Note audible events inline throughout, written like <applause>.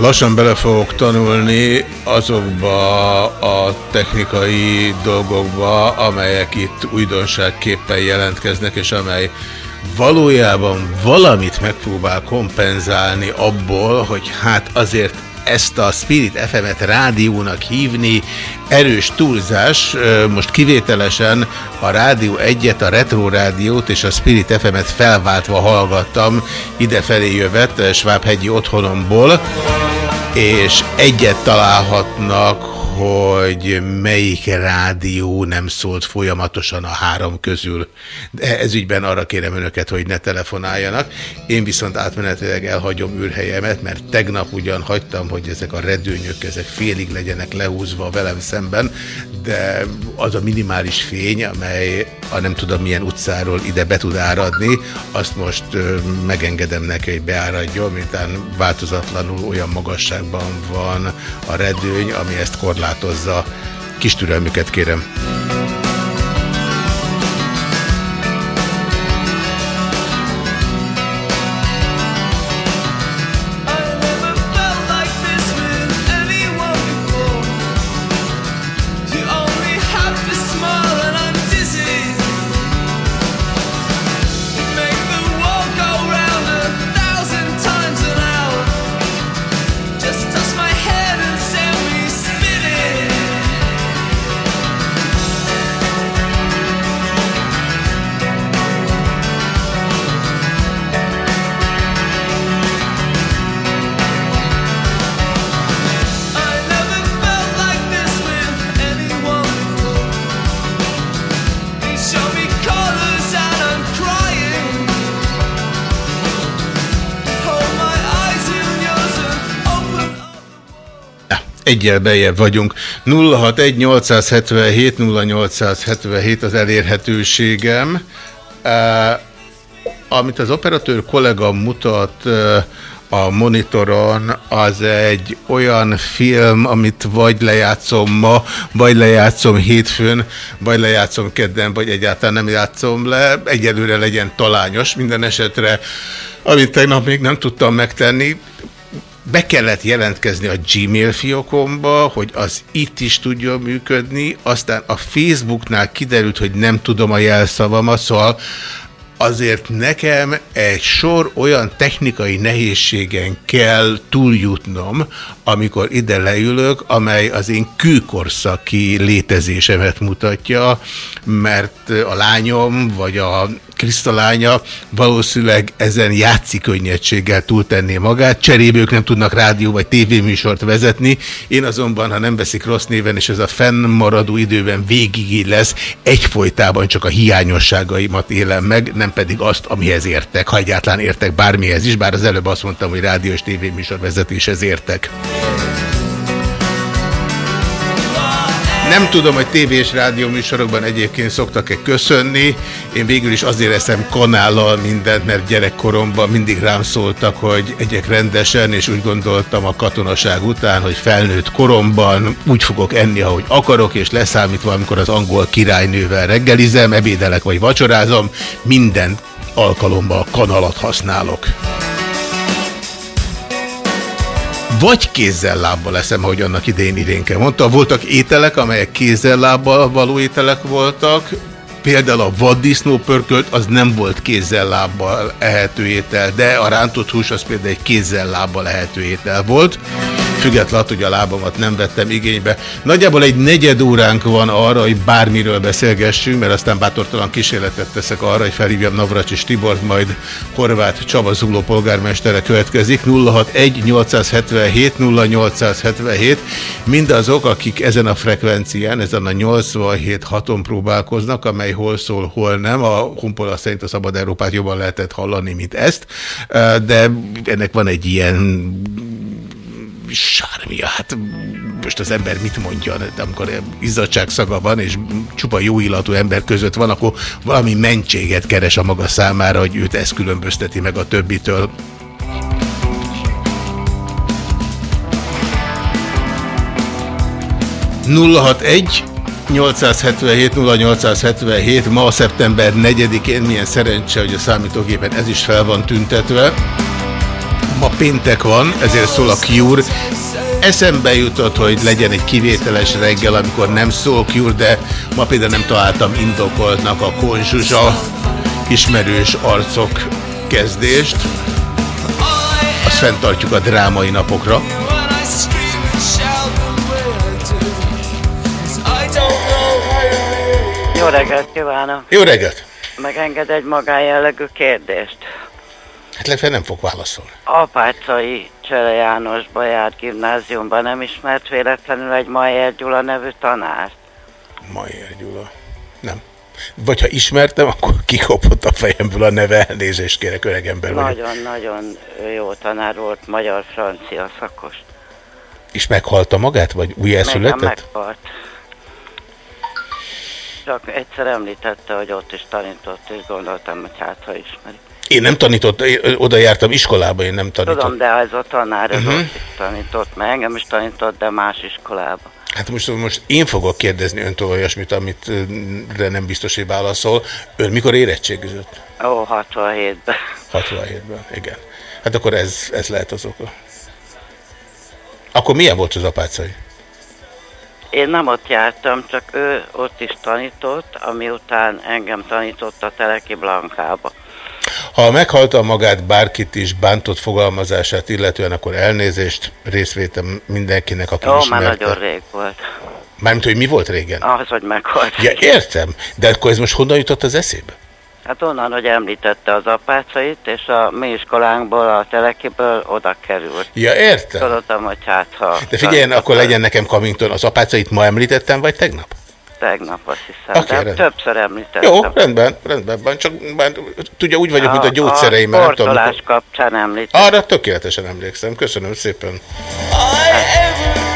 Lassan bele fogok tanulni azokba a technikai dolgokba, amelyek itt újdonságképpen jelentkeznek, és amely valójában valamit megpróbál kompenzálni abból, hogy hát azért ezt a Spirit FM-et rádiónak hívni erős túlzás. Most kivételesen a Rádió egyet, a Retro Rádiót és a Spirit FM-et felváltva hallgattam idefelé jövet Svábhegyi otthonomból, és egyet találhatnak, hogy melyik rádió nem szólt folyamatosan a három közül. De ez ügyben arra kérem önöket, hogy ne telefonáljanak. Én viszont átmenetileg elhagyom űrhelyemet, mert tegnap ugyan hagytam, hogy ezek a redőnyök, ezek félig legyenek lehúzva velem szemben, de az a minimális fény, amely a nem tudom milyen utcáról ide be tud áradni, azt most megengedem neki, hogy beáradjon, miután változatlanul olyan magasságban van a redőny, ami ezt korlátozza. Kis türelmüket kérem. Egyel bejebb vagyunk. 061 877 0877 az elérhetőségem. Uh, amit az operatőr kollega mutat uh, a monitoron, az egy olyan film, amit vagy lejátszom ma, vagy lejátszom hétfőn, vagy lejátszom kedden, vagy egyáltalán nem játszom le. Egyelőre legyen talányos minden esetre. Amit tegnap még nem tudtam megtenni, be kellett jelentkezni a Gmail fiókomba, hogy az itt is tudjon működni, aztán a Facebooknál kiderült, hogy nem tudom a jelszavamat, szóval azért nekem egy sor olyan technikai nehézségen kell túljutnom, amikor ide leülök, amely az én kőkorszaki létezésemet mutatja, mert a lányom, vagy a Krisztalánya valószínűleg ezen játszik könnyedséggel túltenné magát, cserébe ők nem tudnak rádió vagy tévéműsort vezetni, én azonban, ha nem veszik rossz néven, és ez a fennmaradó időben végig lesz, egyfolytában csak a hiányosságaimat élem meg, nem pedig azt, amihez értek, ha egyáltalán értek bármihez is, bár az előbb azt mondtam, hogy rádió és tévéműsor vezetéshez értek. Nem tudom, hogy tévé és rádió műsorokban egyébként szoktak-e köszönni. Én végül is azért eszem kanállal mindent, mert gyerekkoromban mindig rám szóltak, hogy egyek rendesen, és úgy gondoltam a katonaság után, hogy felnőtt koromban úgy fogok enni, ahogy akarok, és leszámítva, amikor az angol királynővel reggelizem, ebédelek vagy vacsorázom, minden alkalommal kanalat használok. Vagy kézzel-lábbal leszem, ahogy annak idején idénke mondta. Voltak ételek, amelyek kézzel-lábbal való ételek voltak, például a vaddisznó pörkölt, az nem volt kézzel-lábbal ehető étel, de a rántott hús az például egy kézzel-lábbal ehető étel volt. Függetlenül, hogy a lábamat nem vettem igénybe. Nagyjából egy negyed óránk van arra, hogy bármiről beszélgessünk, mert aztán bátortalan kísérletet teszek arra, hogy felhívjam Navracsis Tibort, majd Horváth Csaba Zugló polgármestere következik. 061-877-0877. Mindazok, akik ezen a frekvencián, ezen a 87-6-on próbálkoznak, amely hol szól, hol nem. A Humpola szerint a Szabad Európát jobban lehetett hallani, mint ezt, de ennek van egy ilyen sármia, hát most az ember mit mondja, amikor izzadságszaga van, és csupa jó illatú ember között van, akkor valami mentséget keres a maga számára, hogy őt ez különbözteti meg a többitől. egy 877 0877 ma szeptember 4-én milyen szerencse, hogy a számítógépen ez is fel van tüntetve. Ma péntek van, ezért szól a Cure. Eszembe jutott, hogy legyen egy kivételes reggel, amikor nem szól Cure, de ma például nem találtam indokoltnak a konzsuzsa ismerős arcok kezdést. Azt fenntartjuk a drámai napokra. Jó reggelt kívánok! Jó reggelt! Megenged egy magájellegű kérdést. Hát legfeljebb nem fog válaszolni. Apácai Csere Jánosba járt gimnáziumban, nem ismert véletlenül egy Majer Gyula nevű tanárt? Majer Gyula. Nem. Vagy ha ismertem, akkor kikopott a fejemből a neve, elnézést kérek, öreg ember Nagyon-nagyon jó tanár volt, magyar-francia szakos. És meghalta magát, vagy újjászületett? meghalt. Csak egyszer említette, hogy ott is tanított, és gondoltam, hogy hát, ha ismeri. Én nem tanított, én oda jártam iskolába, én nem tanított. Tudom, de ez a tanár, ez uh -huh. ott is tanított, meg engem is tanított, de más iskolába. Hát most, most én fogok kérdezni öntől olyasmit, amit de nem biztos, hogy válaszol. Ön mikor érettségizett? Ó, 67-ben. 67-ben, igen. Hát akkor ez, ez lehet az oka. Akkor milyen volt az apácai? Én nem ott jártam, csak ő ott is tanított, ami után engem tanított a Teleki Blankába. Ha meghalta magát bárkit is bántott fogalmazását, illetően akkor elnézést, részvétem mindenkinek, aki Ó, ismerte. már nagyon rég volt. Mármint, hogy mi volt régen? Az, hogy meghalt. Ja, értem. De akkor ez most honnan jutott az eszébe? Hát onnan, hogy említette az apácait, és a mi iskolánkból, a telekiből oda került. Ja, értem. Tudottam, hogy hát ha... De figyeljen, akkor legyen nekem Kamington. Az apácait ma említettem, vagy tegnap? Tegnap azt hiszem, okay, de többször említettem. Jó, rendben, rendben van, csak már, tudja, úgy vagyok, a, mint a gyógyszereim. A portolás kapcsán említettem. Arra tökéletesen emlékszem, köszönöm szépen. Hát.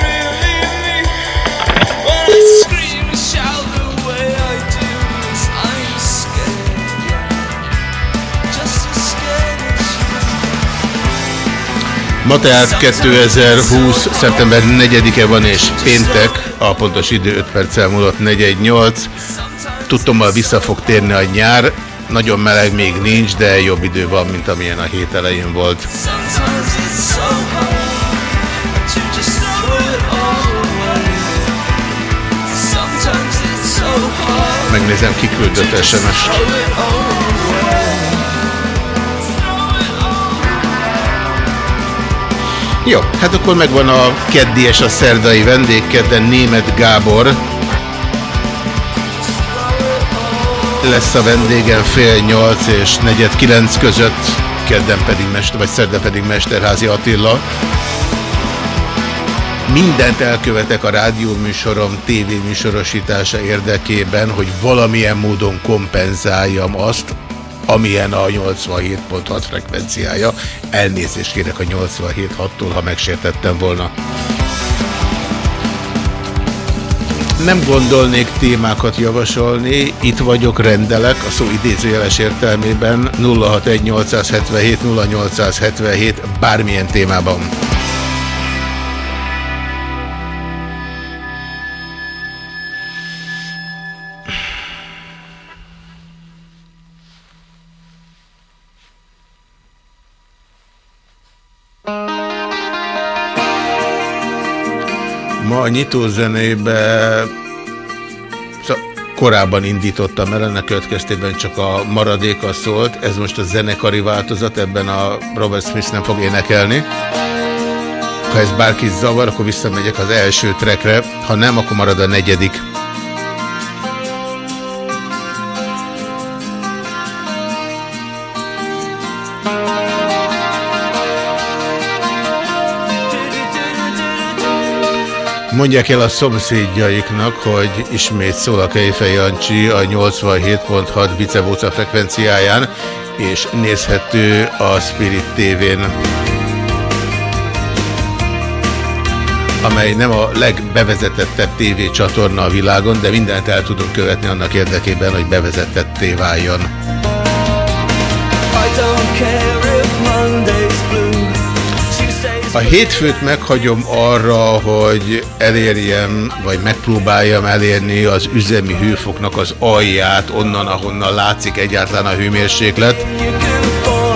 Ma tehát 2020. szeptember 4-e van és péntek, a pontos idő 5 perccel múlott 418. Tudtommal vissza fog térni a nyár, nagyon meleg még nincs, de jobb idő van, mint amilyen a hét elején volt. Megnézem, kiküldött SMS-t. Jó, hát akkor megvan a keddi és a szerdai vendég, kedden Német Gábor. Lesz a vendégem fél nyolc és negyed kilenc között, kedden pedig Mester, vagy szerda pedig Mesterházi Attila. Mindent elkövetek a rádióműsorom tévéműsorosítása érdekében, hogy valamilyen módon kompenzáljam azt, amilyen a 87.6 frekvenciája. Elnézést kérek a 87.6-tól, ha megsértettem volna. Nem gondolnék témákat javasolni, itt vagyok, rendelek, a szó idézőjeles értelmében 061 0877 bármilyen témában. Nyitózenébe korábban indítottam el, ennek következtében csak a maradéka szólt. Ez most a zenekari változat, ebben a Robert Smith nem fog énekelni. Ha ez bárki zavar, akkor visszamegyek az első trekre, ha nem, akkor marad a negyedik. Mondják el a szomszédjaiknak, hogy ismét szól a Kejfej Jancsi a 87.6 bicevóca frekvenciáján, és nézhető a Spirit TV-n. amely nem a legbevezetettebb tévécsatorna a világon, de mindent el tudunk követni annak érdekében, hogy bevezetetté váljon. I don't care. A hétfőt meghagyom arra, hogy elérjem, vagy megpróbáljam elérni az üzemi hőfoknak az alját, onnan, ahonnan látszik egyáltalán a hőmérséklet.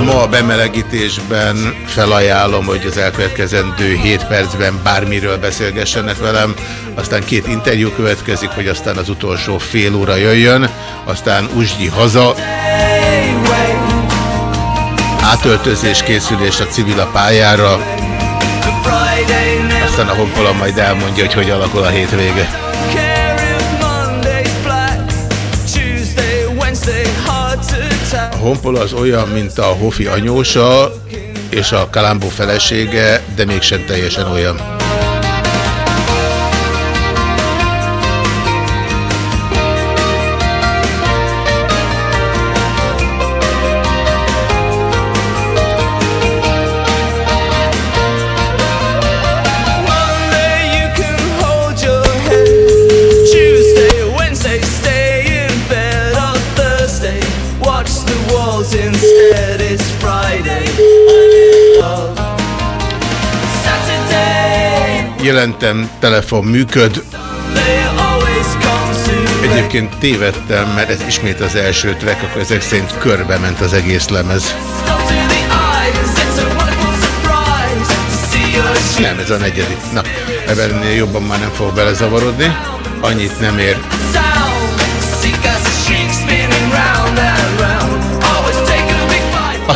Ma a bemelegítésben felajánlom, hogy az elkövetkezendő 7 percben bármiről beszélgessenek velem, aztán két interjú következik, hogy aztán az utolsó fél óra jöjjön, aztán Uzsgyi haza, átöltözés készülés a civil a pályára, aztán a honpola majd elmondja, hogy hogy alakul a hétvége. A honpola az olyan, mint a Hofi anyósa és a Kalambó felesége, de mégsem teljesen olyan. Jelentem, telefon működ. Egyébként tévedtem, mert ez ismét az első track, akkor ezek szerint körbe ment az egész lemez. Nem, ez a negyedik. Na, ebben jobban már nem fog belezavarodni. Annyit nem ér.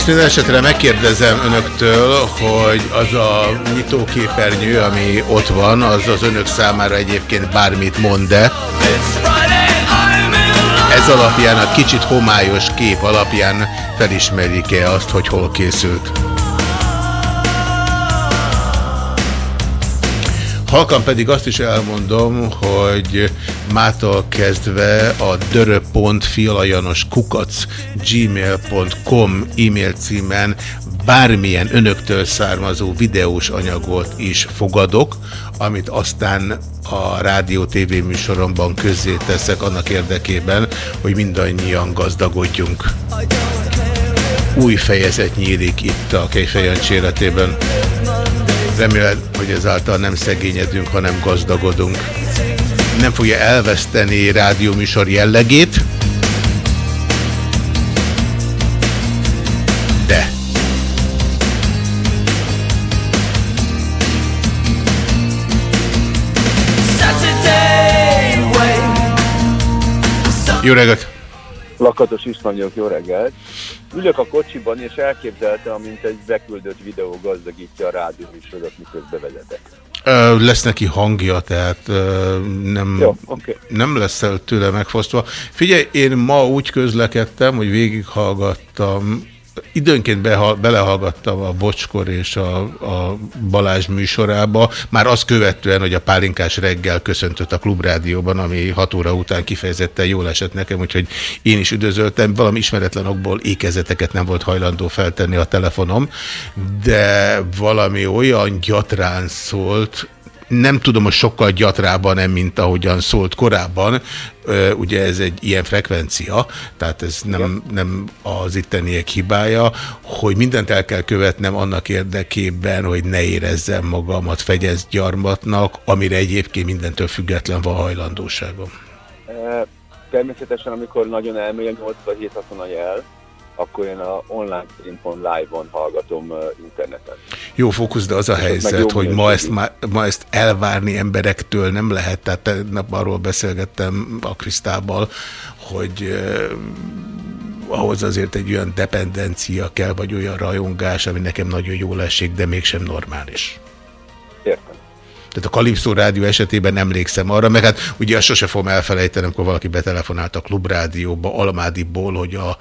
Azt minden esetre megkérdezem önöktől, hogy az a nyitóképernyő, ami ott van, az az önök számára egyébként bármit mond-e. Ez alapján, a kicsit homályos kép alapján felismerik-e azt, hogy hol készült? Halkan pedig azt is elmondom, hogy mától kezdve a dörö.fialajanos kukac gmail.com e-mail címen bármilyen önöktől származó videós anyagot is fogadok, amit aztán a rádió TV műsoromban közzé teszek annak érdekében, hogy mindannyian gazdagodjunk. Új fejezet nyílik itt a Kejfejancs életében. Remélem, hogy ezáltal nem szegényedünk, hanem gazdagodunk. Nem fogja elveszteni rádióműsor jellegét, de Jó reggelt! Lakatos István jó reggelt! Ülök a kocsiban, és elképzeltem, mint egy beküldött videó gazdagítja a rádióműsorot, miközben vezetek. Lesz neki hangja, tehát nem, Jó, okay. nem lesz tőle megfosztva. Figyelj, én ma úgy közlekedtem, hogy végighallgattam időnként belehallgattam a Bocskor és a, a Balázs műsorába, már azt követően, hogy a pálinkás reggel köszöntött a Klubrádióban, ami 6 óra után kifejezetten jól esett nekem, úgyhogy én is üdvözöltem. Valami ismeretlen okból ékezeteket nem volt hajlandó feltenni a telefonom, de valami olyan gyatrán szólt, nem tudom, hogy sokkal gyatrában nem, mint ahogyan szólt korábban. Ugye ez egy ilyen frekvencia, tehát ez nem, nem az itteniek hibája, hogy mindent el kell követnem annak érdekében, hogy ne érezzem magamat fegyez gyarmatnak, amire egyébként mindentől független van hajlandóságom. Természetesen, amikor nagyon elmély a 87 a jel, akkor én a online stream.on live-on hallgatom uh, interneten. Jó fókusz, de az a helyzet, hogy ma ezt, ma ezt elvárni emberektől nem lehet, tehát nap arról beszélgettem a Krisztával, hogy uh, ahhoz azért egy olyan dependencia kell, vagy olyan rajongás, ami nekem nagyon jól esik, de mégsem normális. Értem. Tehát a Kalipszó rádió esetében emlékszem arra, meg hát ugye azt sose fogom elfelejteni, amikor valaki betelefonált a klubrádióba Almádiból, hogy a,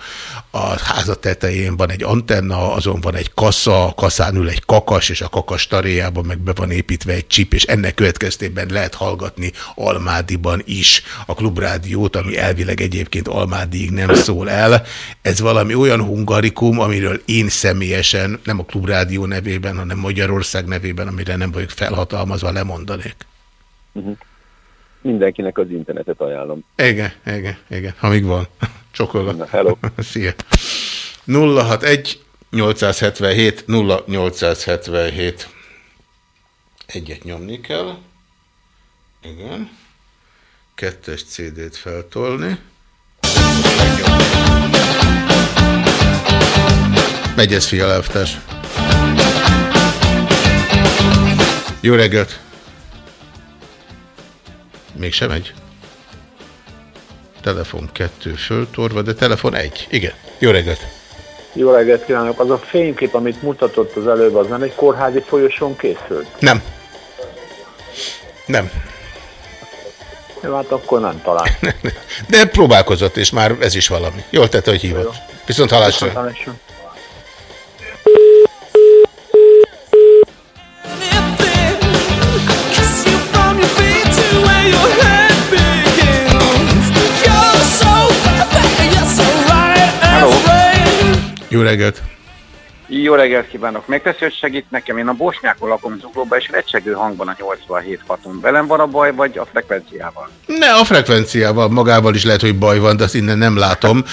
a háza tetején van egy antenna, azon van egy kassa, a kasszán ül egy kakas, és a kakas taréjában meg be van építve egy csip, és ennek következtében lehet hallgatni Almádiban is a klubrádiót, ami elvileg egyébként Almádiig nem szól el. Ez valami olyan hungarikum, amiről én személyesen, nem a klubrádió nevében, hanem Magyarország nevében, amire nem vagyok felhatalmazva, lemondanék. Uh-huh. Mindenkinek az internetet ajánlom. Igen, igen, igen, ha még van. <laughs> Csokolgat. Na, hello. <laughs> Szia. 061 877 0877 Egyet nyomni kell. Igen. Kettes CD-t feltolni. Megy ez, fia, elvtárs. Jó reggelt! Mégsem megy? Telefon kettő föltorva, de telefon egy. Igen. Jó reggelt! Jó reggelt kívánok! Az a fénykép, amit mutatott az előbb, az nem egy kórházi folyosón készült? Nem. Nem. Jó, hát akkor nem talán. <laughs> De próbálkozott, és már ez is valami. Jól tette, hogy hívott. Viszont halásra. Viszont hallásra. Jó reggelt! Jó reggelt kívánok! Megteszi, hogy segít nekem. Én a Bosnyákon lakom zuglóba, és recsegő hangban a 87 haton. Velem van a baj, vagy a frekvenciával? Ne, a frekvenciával, magával is lehet, hogy baj van, de azt innen nem látom.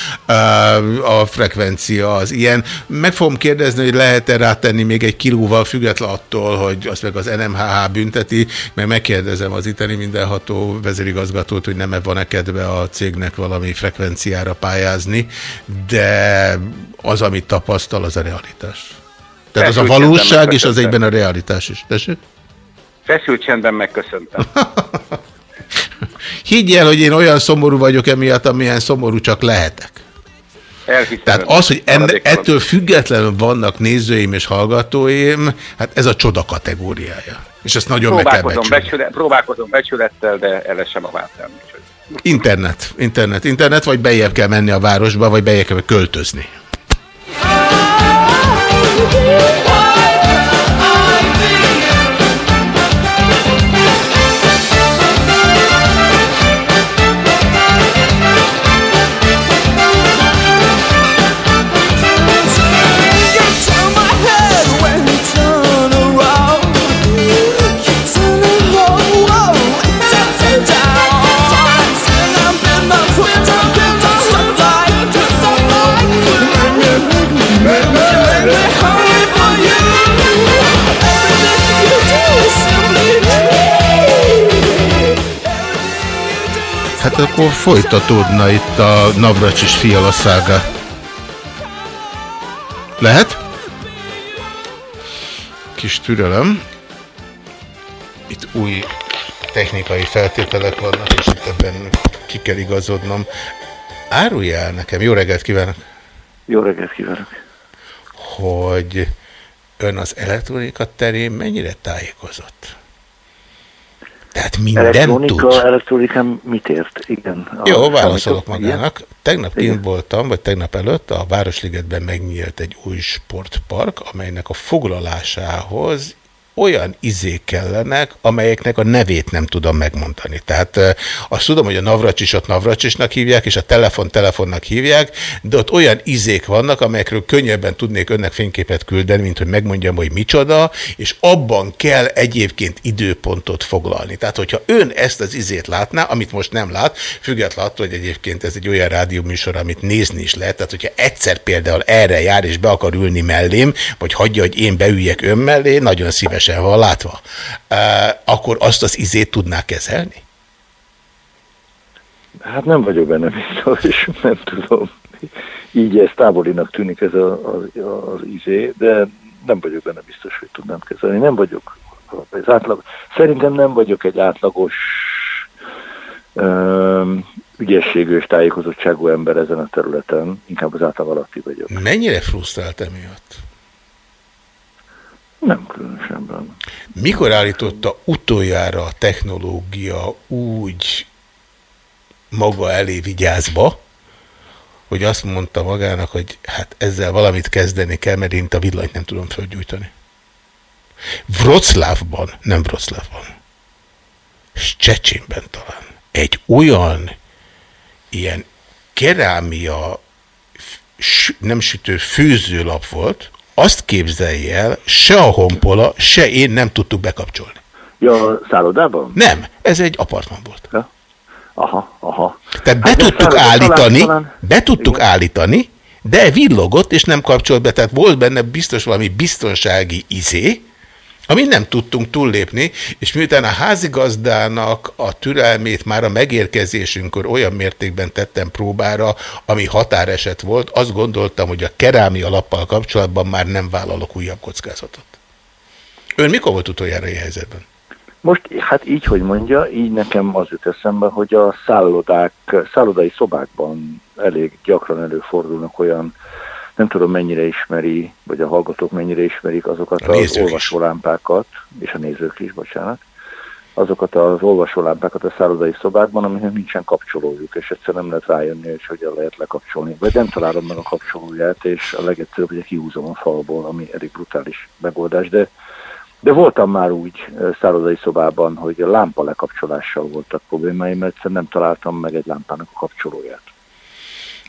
A frekvencia az ilyen. Meg fogom kérdezni, hogy lehet-e rátenni még egy kilóval, független attól, hogy azt meg az NMHH bünteti, mert megkérdezem az itteni mindenható vezérigazgatót, hogy nem -e van-e kedve a cégnek valami frekvenciára pályázni, de az, amit tapasztal, az a realitás. Tehát az a valóság, és az egyben a realitás is. Tessék? Feszült csendben megköszöntem. <laughs> Higgy el, hogy én olyan szomorú vagyok emiatt, amilyen szomorú csak lehetek. Elhiszem. Tehát az, hogy enne, ettől függetlenül vannak nézőim és hallgatóim, hát ez a csoda kategóriája. És ezt nagyon meg kell becsület, próbálkozom becsülettel, de elesem a váltám. Internet, internet, internet, vagy bejebb kell menni a városba, vagy bejebb kell költözni. you. Hát akkor folytatódna itt a fiala szága. Lehet? Kis türelem. Itt új technikai feltételek vannak, és itt ebben ki kell igazodnom. Árulja el nekem, jó reggelt kívánok! Jó reggelt kívánok! Hogy ön az elektronika terén mennyire tájékozott? Tehát minden Elektronika, tud. elektronikám mit ért? Igen. Jó, válaszolok magának. Tegnap Igen. kint voltam, vagy tegnap előtt a Városligetben megnyílt egy új sportpark, amelynek a foglalásához olyan izék kellenek, amelyeknek a nevét nem tudom megmondani. Tehát eh, azt tudom, hogy a Navracsisot Navracsisnak hívják, és a telefon telefonnak hívják, de ott olyan izék vannak, amelyekről könnyebben tudnék önnek fényképet küldeni, mint hogy megmondjam, hogy micsoda, és abban kell egyébként időpontot foglalni. Tehát, hogyha ön ezt az izét látná, amit most nem lát, függetlenül attól, hogy egyébként ez egy olyan rádióműsor, amit nézni is lehet, tehát hogyha egyszer például erre jár, és be akar ülni mellém, vagy hagyja, hogy én beüljek ön mellé, nagyon szívesen van látva, akkor azt az izét tudná kezelni? Hát nem vagyok benne biztos, nem tudom. Így ez távolinak tűnik ez a, a, az izé, de nem vagyok benne biztos, hogy tudnám kezelni. Nem vagyok az átlag. Szerintem nem vagyok egy átlagos öm, ügyességű és tájékozottságú ember ezen a területen, inkább az átlag alatti vagyok. Mennyire frusztrált emiatt? Nem különösebben. Mikor állította utoljára a technológia úgy maga elé vigyázba, hogy azt mondta magának, hogy hát ezzel valamit kezdeni kell, mert én a villanyt nem tudom fölgyújtani. Wroclawban, nem Wroclawban, Csecsénben talán, egy olyan ilyen kerámia nem sütő főzőlap volt, azt képzelje el, se a honpola, se én nem tudtuk bekapcsolni. Ja, szállodában? Nem, ez egy apartman volt. Ja. Aha, aha. Tehát be hát tudtuk állítani, talán... be tudtuk Igen. állítani, de villogott, és nem kapcsolt be, tehát volt benne biztos valami biztonsági izé, amit nem tudtunk túllépni, és miután a házigazdának a türelmét már a megérkezésünkkor olyan mértékben tettem próbára, ami határeset volt, azt gondoltam, hogy a kerámi alappal kapcsolatban már nem vállalok újabb kockázatot. Ön mikor volt utoljára ilyen helyzetben? Most, hát így, hogy mondja, így nekem az jut eszembe, hogy a szállodák, szállodai szobákban elég gyakran előfordulnak olyan nem tudom mennyire ismeri, vagy a hallgatók mennyire ismerik azokat a az olvasólámpákat, és a nézők is, bocsánat, azokat az olvasólámpákat a szállodai szobákban, aminek nincsen kapcsolójuk, és egyszer nem lehet rájönni, hogy hogyan lehet lekapcsolni. Vagy nem találom meg a kapcsolóját, és a legegyszerűbb, hogy kihúzom a falból, ami elég brutális megoldás, de de voltam már úgy szállodai szobában, hogy a lámpa lekapcsolással voltak problémáim, mert egyszerűen nem találtam meg egy lámpának a kapcsolóját.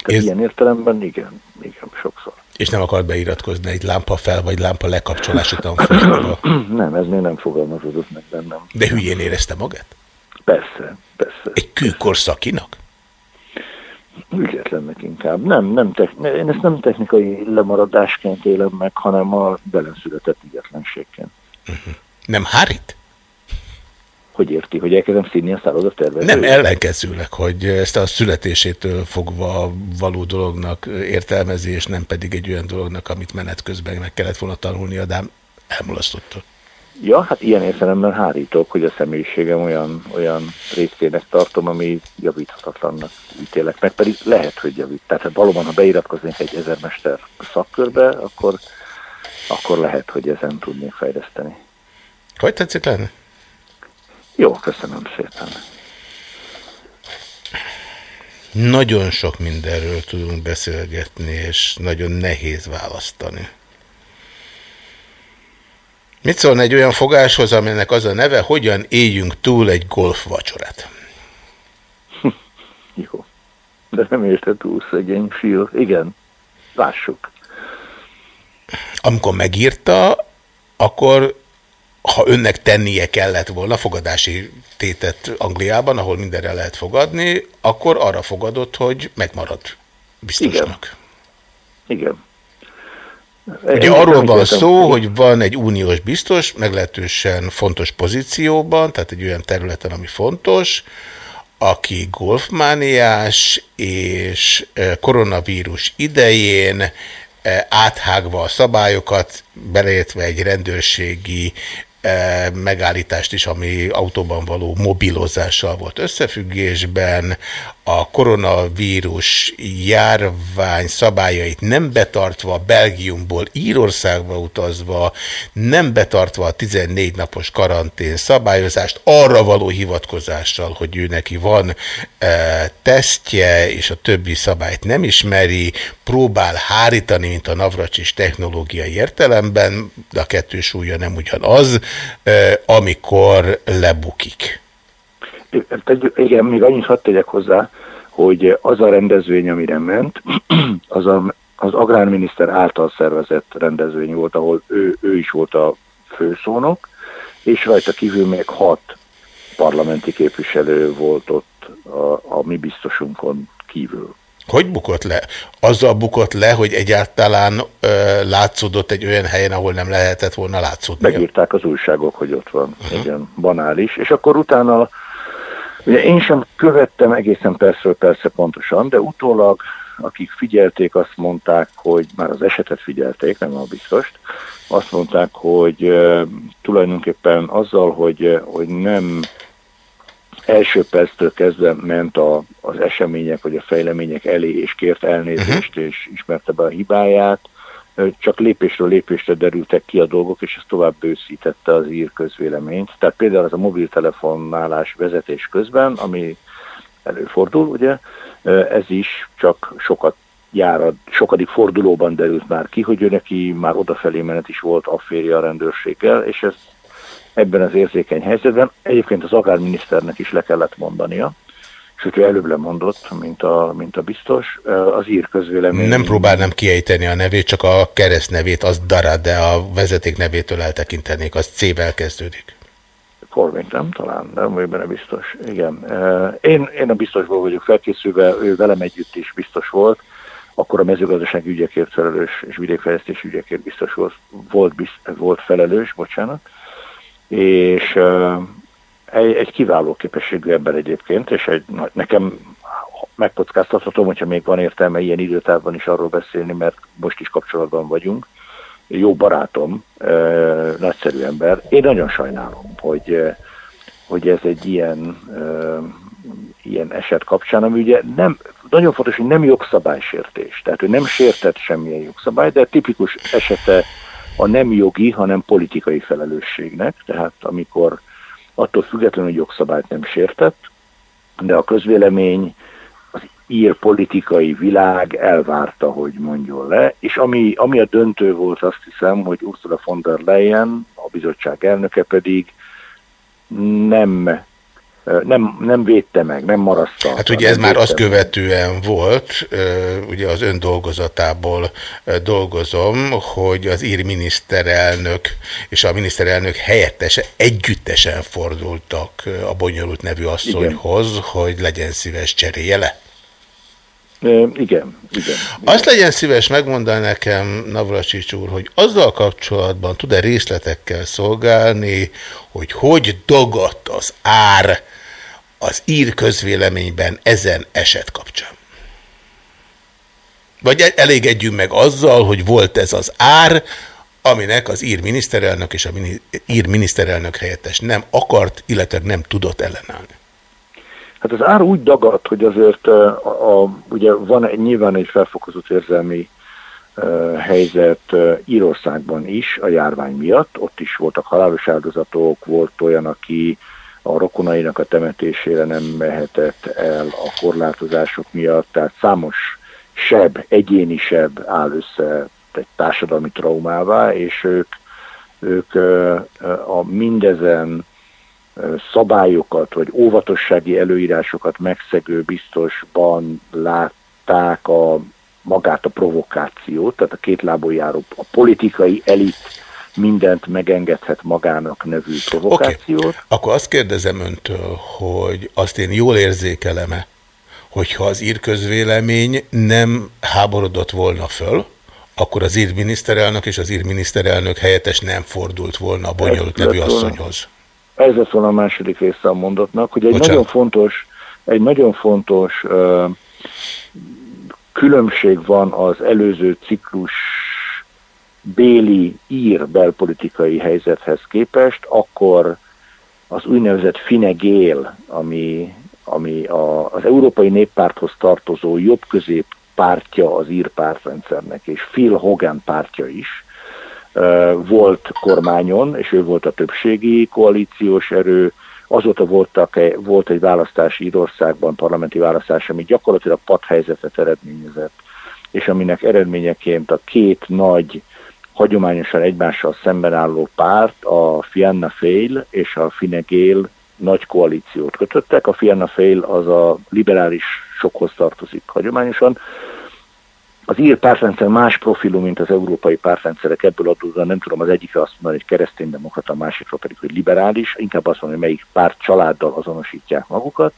Tehát ilyen értelemben igen, igen, sokszor. És nem akart beiratkozni egy lámpa fel, vagy lámpa lekapcsolás után <clears throat> Nem, ez még nem fogalmazódott meg bennem. De hülyén érezte magát? Persze, persze. Egy kőkorszakinak? Ügyetlennek inkább. Nem, nem én ezt nem technikai lemaradásként élem meg, hanem a velem született ügyetlenségként. Uh -huh. Nem hárít? Hogy érti, hogy elkezdem színni a szállodat tervező? Nem ellenkezőleg, hogy ezt a születésétől fogva való dolognak értelmezi, és nem pedig egy olyan dolognak, amit menet közben meg kellett volna tanulni, de elmulasztotta. Ja, hát ilyen értelemben hárítok, hogy a személyiségem olyan, olyan résztének tartom, ami javíthatatlannak ítélek meg, pedig lehet, hogy javít. Tehát hát valóban, ha beiratkoznék egy ezermester szakkörbe, akkor, akkor lehet, hogy ezen tudnék fejleszteni. Hogy tetszik lenni? Jó, köszönöm szépen. Nagyon sok mindenről tudunk beszélgetni, és nagyon nehéz választani. Mit szólna egy olyan fogáshoz, aminek az a neve, hogyan éljünk túl egy golf vacsorát? <laughs> Jó. De nem érte túl szegény fiú. Igen, lássuk. Amikor megírta, akkor ha önnek tennie kellett volna fogadási tétet Angliában, ahol mindenre lehet fogadni, akkor arra fogadott, hogy megmarad biztosnak. Igen. Igen. Ugye Én arról van szó, hogy van egy uniós biztos, meglehetősen fontos pozícióban, tehát egy olyan területen, ami fontos, aki golfmániás, és eh, koronavírus idején eh, áthágva a szabályokat, beleértve egy rendőrségi megállítást is, ami autóban való mobilozással volt összefüggésben, a koronavírus járvány szabályait nem betartva, Belgiumból Írországba utazva, nem betartva a 14 napos karantén szabályozást, arra való hivatkozással, hogy ő neki van e, tesztje, és a többi szabályt nem ismeri, próbál hárítani, mint a Navracsis technológiai értelemben, de a kettő súlya nem ugyanaz, e, amikor lebukik. Igen, még annyit hadd tegyek hozzá, hogy az a rendezvény, amire ment, <clears throat> az a, az agrárminiszter által szervezett rendezvény volt, ahol ő, ő is volt a főszónok, és rajta kívül még hat parlamenti képviselő volt ott a, a mi biztosunkon kívül. Hogy bukott le? Azzal bukott le, hogy egyáltalán ö, látszódott egy olyan helyen, ahol nem lehetett volna látszódni. Megírták az újságok, hogy ott van. Uh -huh. Igen, banális. És akkor utána Ugye én sem követtem egészen persze, persze pontosan, de utólag akik figyelték, azt mondták, hogy már az esetet figyelték, nem a biztost, azt mondták, hogy uh, tulajdonképpen azzal, hogy, hogy nem első perctől kezdve ment a, az események vagy a fejlemények elé, és kért elnézést, uh-huh. és ismerte be a hibáját, Csak lépésről lépésre derültek ki a dolgok, és ez tovább bőszítette az ír közvéleményt. Tehát például az a mobiltelefonálás vezetés közben, ami előfordul, ugye, ez is csak sokat járad, sokadik fordulóban derült már ki, hogy ő neki már odafelé menet is volt afférje a rendőrséggel, és ez ebben az érzékeny helyzetben egyébként az agrárminiszternek is le kellett mondania, és hogyha előbb lemondott, mint a, mint a biztos, az ír közvélemény... Nem próbálnám kiejteni a nevét, csak a kereszt nevét, az Dara, de a vezeték nevétől eltekintenék, az C-vel kezdődik. Korvényt nem, talán, nem vagyok benne biztos. Igen. Én, én a biztosból vagyok felkészülve, ő velem együtt is biztos volt, akkor a mezőgazdasági ügyekért felelős és vidékfejlesztési ügyekért biztos volt, volt, bizt- volt felelős, bocsánat, és egy, egy kiváló képességű ember egyébként, és egy, nekem megkockáztathatom, hogyha még van értelme ilyen időtávban is arról beszélni, mert most is kapcsolatban vagyunk. Jó barátom, nagyszerű ember. Én nagyon sajnálom, hogy, hogy ez egy ilyen, ilyen eset kapcsán, ami ugye nem, nagyon fontos, hogy nem jogszabálysértés. Tehát ő nem sértett semmilyen jogszabály, de tipikus esete a nem jogi, hanem politikai felelősségnek. Tehát amikor attól függetlenül, hogy jogszabályt nem sértett, de a közvélemény, az ír politikai világ elvárta, hogy mondjon le, és ami, ami a döntő volt, azt hiszem, hogy Ursula von der Leyen, a bizottság elnöke pedig nem, nem, nem védte meg, nem marasztalta. Hát ugye ez már azt meg. követően volt, ugye az ön dolgozatából dolgozom, hogy az ír miniszterelnök és a miniszterelnök helyettese együttesen fordultak a bonyolult nevű asszonyhoz, hogy legyen szíves cserélje le. Igen, igen. Azt legyen szíves megmondani nekem, Navracsics úr, hogy azzal kapcsolatban tud-e részletekkel szolgálni, hogy hogy dagadt az ár az ír közvéleményben ezen eset kapcsán? Vagy e- elégedjünk meg azzal, hogy volt ez az ár, aminek az ír miniszterelnök és a mini, ír miniszterelnök helyettes nem akart, illetve nem tudott ellenállni. Hát az ár úgy dagadt, hogy azért a, a, ugye van nyilván egy felfokozott érzelmi uh, helyzet uh, Írországban is a járvány miatt. Ott is voltak halálos áldozatok, volt olyan, aki a rokonainak a temetésére nem mehetett el a korlátozások miatt, tehát számos seb, egyéni seb áll össze egy társadalmi traumává, és ők, ők a mindezen szabályokat, vagy óvatossági előírásokat megszegő biztosban látták a, magát a provokációt, tehát a két lábon járó, a politikai elit mindent megengedhet magának nevű provokációt. Okay. Akkor azt kérdezem öntől, hogy azt én jól érzékelem-e, hogyha az ír közvélemény nem háborodott volna föl, akkor az ír miniszterelnök és az ír miniszterelnök helyettes nem fordult volna a bonyolult nevű asszonyhoz. Ez lesz volna a második része a mondatnak, hogy egy Bocsánat. nagyon fontos, egy nagyon fontos uh, különbség van az előző ciklus béli ír belpolitikai helyzethez képest, akkor az úgynevezett Fine Gael, ami, ami a, az Európai Néppárthoz tartozó jobb-közép pártja az ír pártrendszernek, és Phil Hogan pártja is, volt kormányon, és ő volt a többségi koalíciós erő, azóta voltak, volt egy választás Írországban, parlamenti választás, ami gyakorlatilag padhelyzetet eredményezett, és aminek eredményeként a két nagy, hagyományosan egymással szemben álló párt, a Fianna Fail és a Fine Gael nagy koalíciót kötöttek. A Fianna Fail az a liberális sokhoz tartozik hagyományosan, az ír pártrendszer más profilú, mint az európai pártrendszerek, ebből adódóan nem tudom az egyikre azt mondani, hogy kereszténydemokrata, a másikra pedig, hogy liberális, inkább azt mondani, hogy melyik párt családdal azonosítják magukat.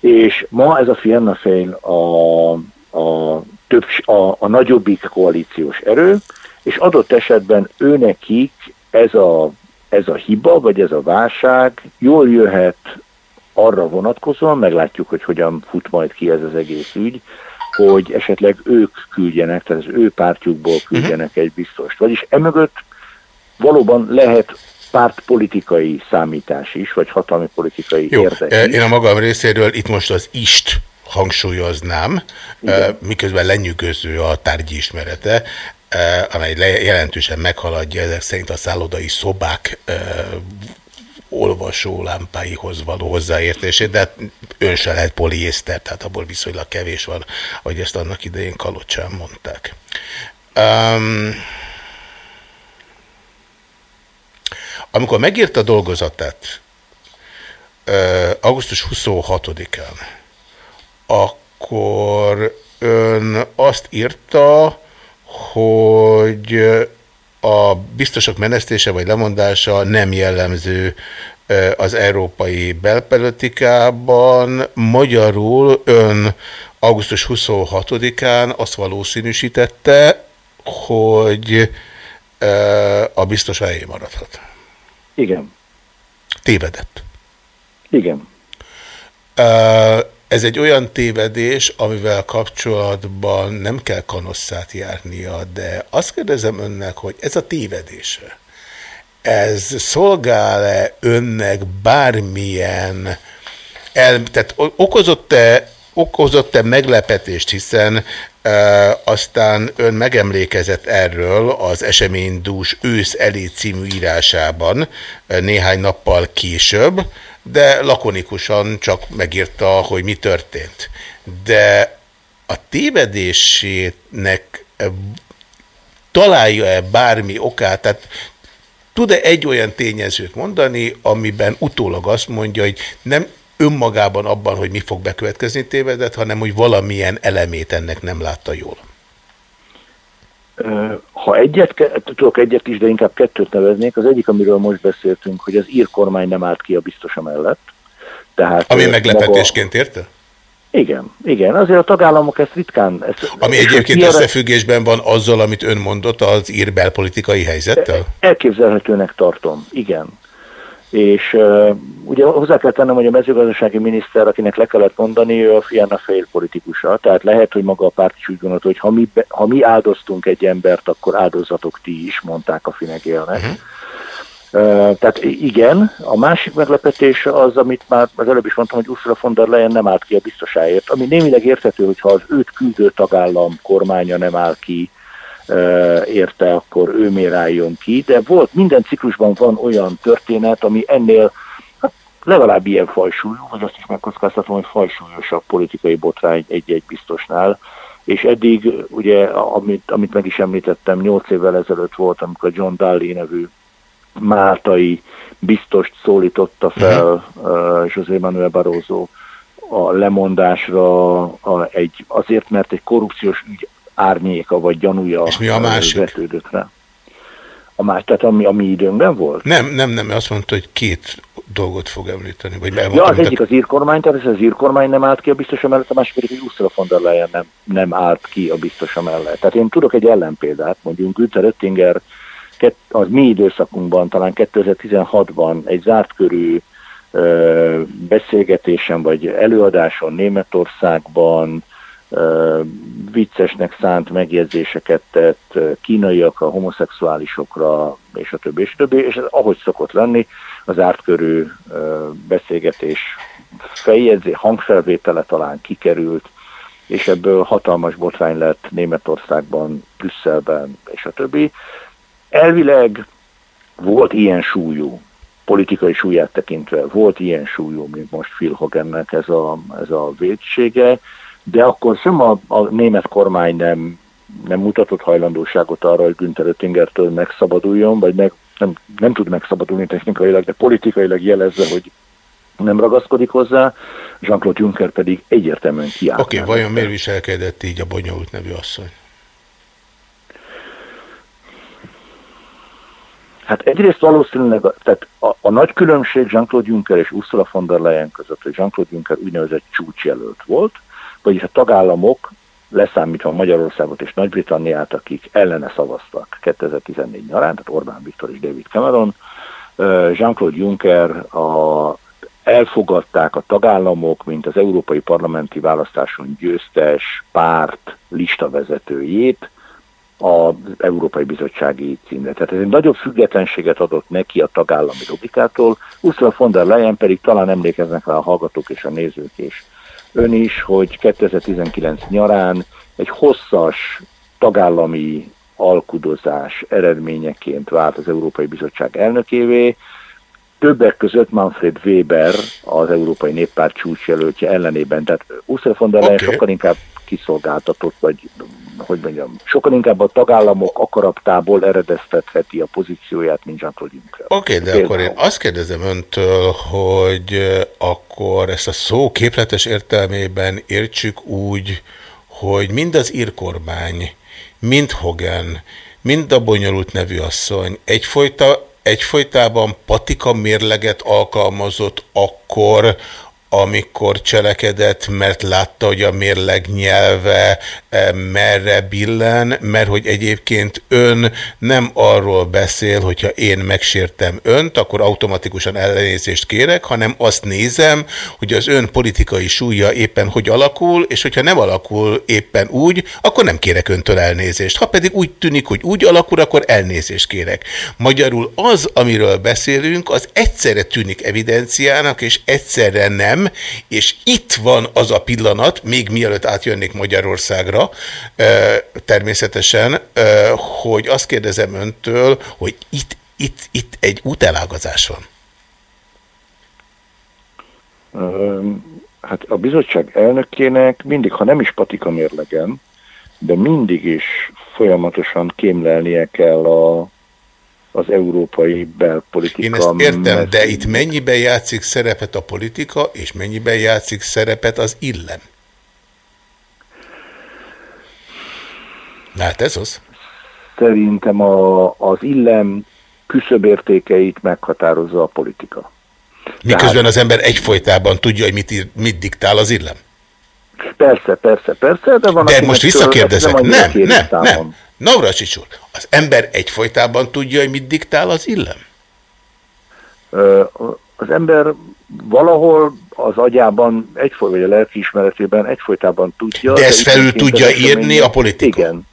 És ma ez a Fianna Fail a, a, több, a, a nagyobbik koalíciós erő, és adott esetben őnekik ez a, ez a hiba, vagy ez a válság jól jöhet arra vonatkozóan, meglátjuk, hogy hogyan fut majd ki ez az egész ügy, hogy esetleg ők küldjenek, tehát az ő pártjukból küldjenek egy biztost. Vagyis emögött valóban lehet pártpolitikai számítás is, vagy hatalmi politikai Jó, érdek eh, én a magam részéről itt most az ist hangsúlyoznám, eh, miközben lenyűgöző a tárgyi ismerete. Amely le- jelentősen meghaladja ezek szerint a szállodai szobák olvasó lámpáihoz való hozzáértését, de hát ön se lehet poliészter, tehát abból viszonylag kevés van, ahogy ezt annak idején Kalocsán mondták. Um, amikor megírta dolgozatát, uh, augusztus 26-án, akkor ön azt írta, hogy a biztosok menesztése vagy lemondása nem jellemző az európai belpolitikában. Magyarul ön augusztus 26-án azt valószínűsítette, hogy a biztos helyé maradhat. Igen, Tévedett. igen. Ez egy olyan tévedés, amivel kapcsolatban nem kell kanosszát járnia, de azt kérdezem önnek, hogy ez a tévedése, ez szolgál-e önnek bármilyen, el, tehát okozott-e okozott-e meglepetést, hiszen e, aztán ön megemlékezett erről az eseménydús ősz elé című írásában e, néhány nappal később, de lakonikusan csak megírta, hogy mi történt. De a tévedésének e, találja-e bármi okát, tehát tud-e egy olyan tényezőt mondani, amiben utólag azt mondja, hogy nem önmagában abban, hogy mi fog bekövetkezni tévedett, hanem hogy valamilyen elemét ennek nem látta jól. Ha egyet, tudok egyet is, de inkább kettőt neveznék. Az egyik, amiről most beszéltünk, hogy az ír kormány nem állt ki a biztosa mellett. Tehát, Ami meglepetésként érte? Maga, igen, igen. Azért a tagállamok ezt ritkán... Ezt, Ami egyébként ilyenre összefüggésben van azzal, amit ön mondott az ír belpolitikai helyzettel? Elképzelhetőnek tartom, igen. És uh, ugye hozzá kell tennem, hogy a mezőgazdasági miniszter, akinek le kellett mondani, ő a fiának fehér politikusa. Tehát lehet, hogy maga a párt is úgy gondolta, hogy ha mi, be, ha mi áldoztunk egy embert, akkor áldozatok ti is, mondták a finegélnek. Uh-huh. Uh, tehát igen, a másik meglepetés az, amit már az előbb is mondtam, hogy Ursula von der Leyen nem állt ki a biztosáért, ami némileg érthető, hogyha az őt küldő tagállam kormánya nem áll ki uh, érte, akkor ő miért álljon ki, de volt, minden ciklusban van olyan történet, ami ennél hát, legalább ilyen fajsúlyú, vagy azt is megkockáztatom, hogy fajsúlyosabb politikai botrány egy-egy biztosnál, és eddig, ugye, amit, amit meg is említettem, nyolc évvel ezelőtt volt, amikor John Daly nevű máltai biztost szólította fel uh, José Manuel Barroso a lemondásra a, egy, azért, mert egy korrupciós ügy árnyéka vagy gyanúja És mi a másik? vetődött rá. A más, tehát ami a mi időnkben volt? Nem, nem, nem, azt mondta, hogy két dolgot fog említeni. Vagy Ja, az egyik az írkormány, tehát az írkormány nem állt ki a biztosa mellett, a másik pedig, hogy Ursula von der Leyen nem, nem állt ki a biztosa mellett. Tehát én tudok egy ellenpéldát, mondjuk Günther Oettinger az mi időszakunkban, talán 2016-ban egy zárt körű ö, beszélgetésen vagy előadáson Németországban viccesnek szánt megjegyzéseket tett kínaiakra, homoszexuálisokra, és a többi, és a többi, és ez ahogy szokott lenni, az ártkörű beszélgetés feljegyzé, hangfelvétele talán kikerült, és ebből hatalmas botrány lett Németországban, Brüsszelben, és a többi. Elvileg volt ilyen súlyú, politikai súlyát tekintve, volt ilyen súlyú, mint most Phil Hogannek ez a, ez a védsége, de akkor sem a, a német kormány nem, nem mutatott hajlandóságot arra, hogy Günther Oettingertől megszabaduljon, vagy meg, nem, nem tud megszabadulni technikailag, de politikailag jelezze, hogy nem ragaszkodik hozzá, Jean-Claude Juncker pedig egyértelműen kiállt. Oké, okay, vajon miért viselkedett így a bonyolult nevű asszony? Hát egyrészt valószínűleg, tehát a, a nagy különbség Jean-Claude Juncker és Ursula von der Leyen között, hogy Jean-Claude Juncker úgynevezett csúcsjelölt volt, vagyis a tagállamok, leszámítva Magyarországot és Nagy-Britanniát, akik ellene szavaztak 2014 nyarán, tehát Orbán Viktor és David Cameron, Jean-Claude Juncker a, elfogadták a tagállamok, mint az európai parlamenti választáson győztes párt listavezetőjét, az Európai Bizottsági címre. Tehát ez egy nagyobb függetlenséget adott neki a tagállami logikától, Ursula von der Leyen pedig talán emlékeznek rá a hallgatók és a nézők is. Ön is, hogy 2019 nyarán egy hosszas tagállami alkudozás eredményeként vált az Európai Bizottság elnökévé. Többek között Manfred Weber, az Európai Néppárt csúcsjelöltje ellenében. Tehát Ursula von der Leyen Oké. sokkal inkább kiszolgáltatott, vagy hogy mondjam, sokkal inkább a tagállamok akaratából eredeztetheti a pozícióját, mint Jean-Claude. Oké, okay, de akkor én azt kérdezem öntől, hogy akkor ezt a szó képletes értelmében értsük úgy, hogy mind az írkormány, mind Hogan, mind a bonyolult nevű asszony egyfolyta, egyfolytában patika mérleget alkalmazott akkor, amikor cselekedett, mert látta, hogy a mérleg nyelve eh, merre billen, mert hogy egyébként ön nem arról beszél, hogyha én megsértem önt, akkor automatikusan ellenézést kérek, hanem azt nézem, hogy az ön politikai súlya éppen hogy alakul, és hogyha nem alakul éppen úgy, akkor nem kérek öntől elnézést. Ha pedig úgy tűnik, hogy úgy alakul, akkor elnézést kérek. Magyarul az, amiről beszélünk, az egyszerre tűnik evidenciának, és egyszerre nem, és itt van az a pillanat, még mielőtt átjönnék Magyarországra, természetesen, hogy azt kérdezem öntől, hogy itt, itt, itt egy útelágazás van. Hát a bizottság elnökének mindig, ha nem is patika mérlegen, de mindig is folyamatosan kémlelnie kell a, az európai belpolitika. Én ezt értem, de mezőnyét. itt mennyiben játszik szerepet a politika, és mennyiben játszik szerepet az illem? Hát ez az. Szerintem a, az illem küszöbértékeit meghatározza a politika. Miközben az ember egyfolytában tudja, hogy mit, ír, mit diktál az illem. Persze, persze, persze, de van De most visszakérdezek. Nem, nem, nem. Navracsics úr, az ember egyfolytában tudja, hogy mit diktál az illem? Az ember valahol az agyában, egyfoly, vagy a lelkiismeretében egyfolytában tudja. De ezt felül tudja írni a politika? Igen.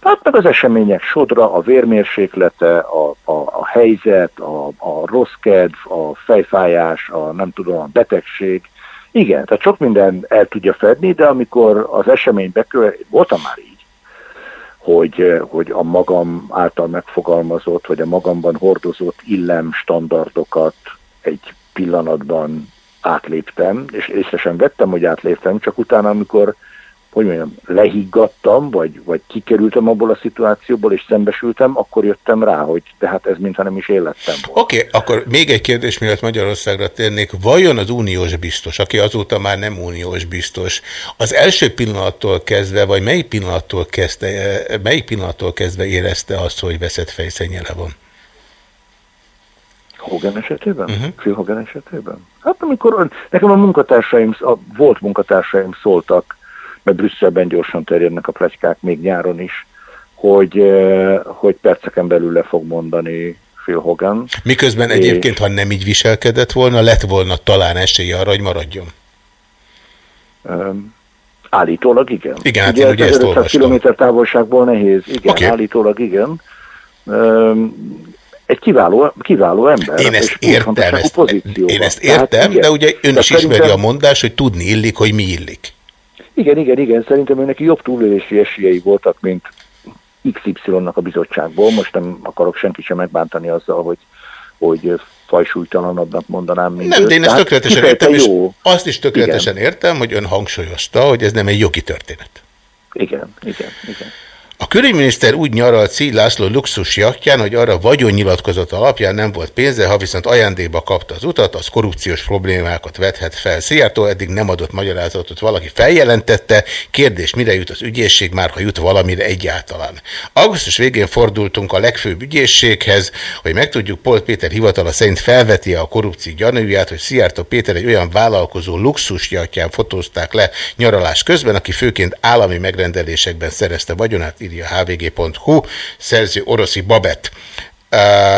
Hát meg az események sodra, a vérmérséklete, a, a, a helyzet, a, a rossz kedv, a fejfájás, a nem tudom, a betegség. Igen, tehát sok minden el tudja fedni, de amikor az esemény bekövetkezik, voltam már így, hogy, eh, hogy a magam által megfogalmazott, vagy a magamban hordozott illem standardokat egy pillanatban átléptem, és észre sem vettem, hogy átléptem, csak utána, amikor hogy mondjam, lehiggadtam, vagy, vagy kikerültem abból a szituációból, és szembesültem, akkor jöttem rá, hogy tehát ez mintha nem is élettem volna. Oké, okay, akkor még egy kérdés miatt Magyarországra térnék. Vajon az uniós biztos, aki azóta már nem uniós biztos, az első pillanattól kezdve, vagy melyik pillanattól kezdve, eh, melyik pillanattól kezdve érezte azt, hogy veszett fejszennyele van? Hogan esetében? Mhm. Uh-huh. Phil Hogan esetében? Hát amikor nekem a munkatársaim, a volt munkatársaim szóltak, mert Brüsszelben gyorsan terjednek a pletykák még nyáron is, hogy, eh, hogy perceken belül le fog mondani Phil Hogan. Miközben És- egyébként, ha nem így viselkedett volna, lett volna talán esélye arra, hogy maradjon. Um, állítólag igen. Igen, hát én ugye ezt 500 olvastam. kilométer távolságból nehéz. Igen, Oké. állítólag igen. Um, egy kiváló, kiváló ember. Én ezt értem, ezt, én ezt Tehát értem, igen. de ugye ön Tehát is ismeri a mondás, hogy tudni illik, hogy mi illik. Igen, igen, igen. Szerintem ő neki jobb túlélési esélyei voltak, mint XY-nak a bizottságból. Most nem akarok senkit sem megbántani azzal, hogy, hogy fajsúlytalanabbnak mondanám, mint Nem, őt. de én ezt tökéletesen értem, és jó. azt is tökéletesen értem, hogy ön hangsúlyozta, hogy ez nem egy jogi történet. Igen, igen, igen. A külügyminiszter úgy nyaralt Szíj László luxus jachtján, hogy arra vagyonnyilatkozat alapján nem volt pénze, ha viszont ajándékba kapta az utat, az korrupciós problémákat vethet fel. Szijjártó eddig nem adott magyarázatot, valaki feljelentette, kérdés mire jut az ügyészség, már ha jut valamire egyáltalán. Augusztus végén fordultunk a legfőbb ügyészséghez, hogy megtudjuk, Polt Péter hivatala szerint felveti a korrupció gyanúját, hogy Szijjártó Péter egy olyan vállalkozó luxus fotózták le nyaralás közben, aki főként állami megrendelésekben szerezte vagyonát, hvg.hu, szerző Oroszi Babett.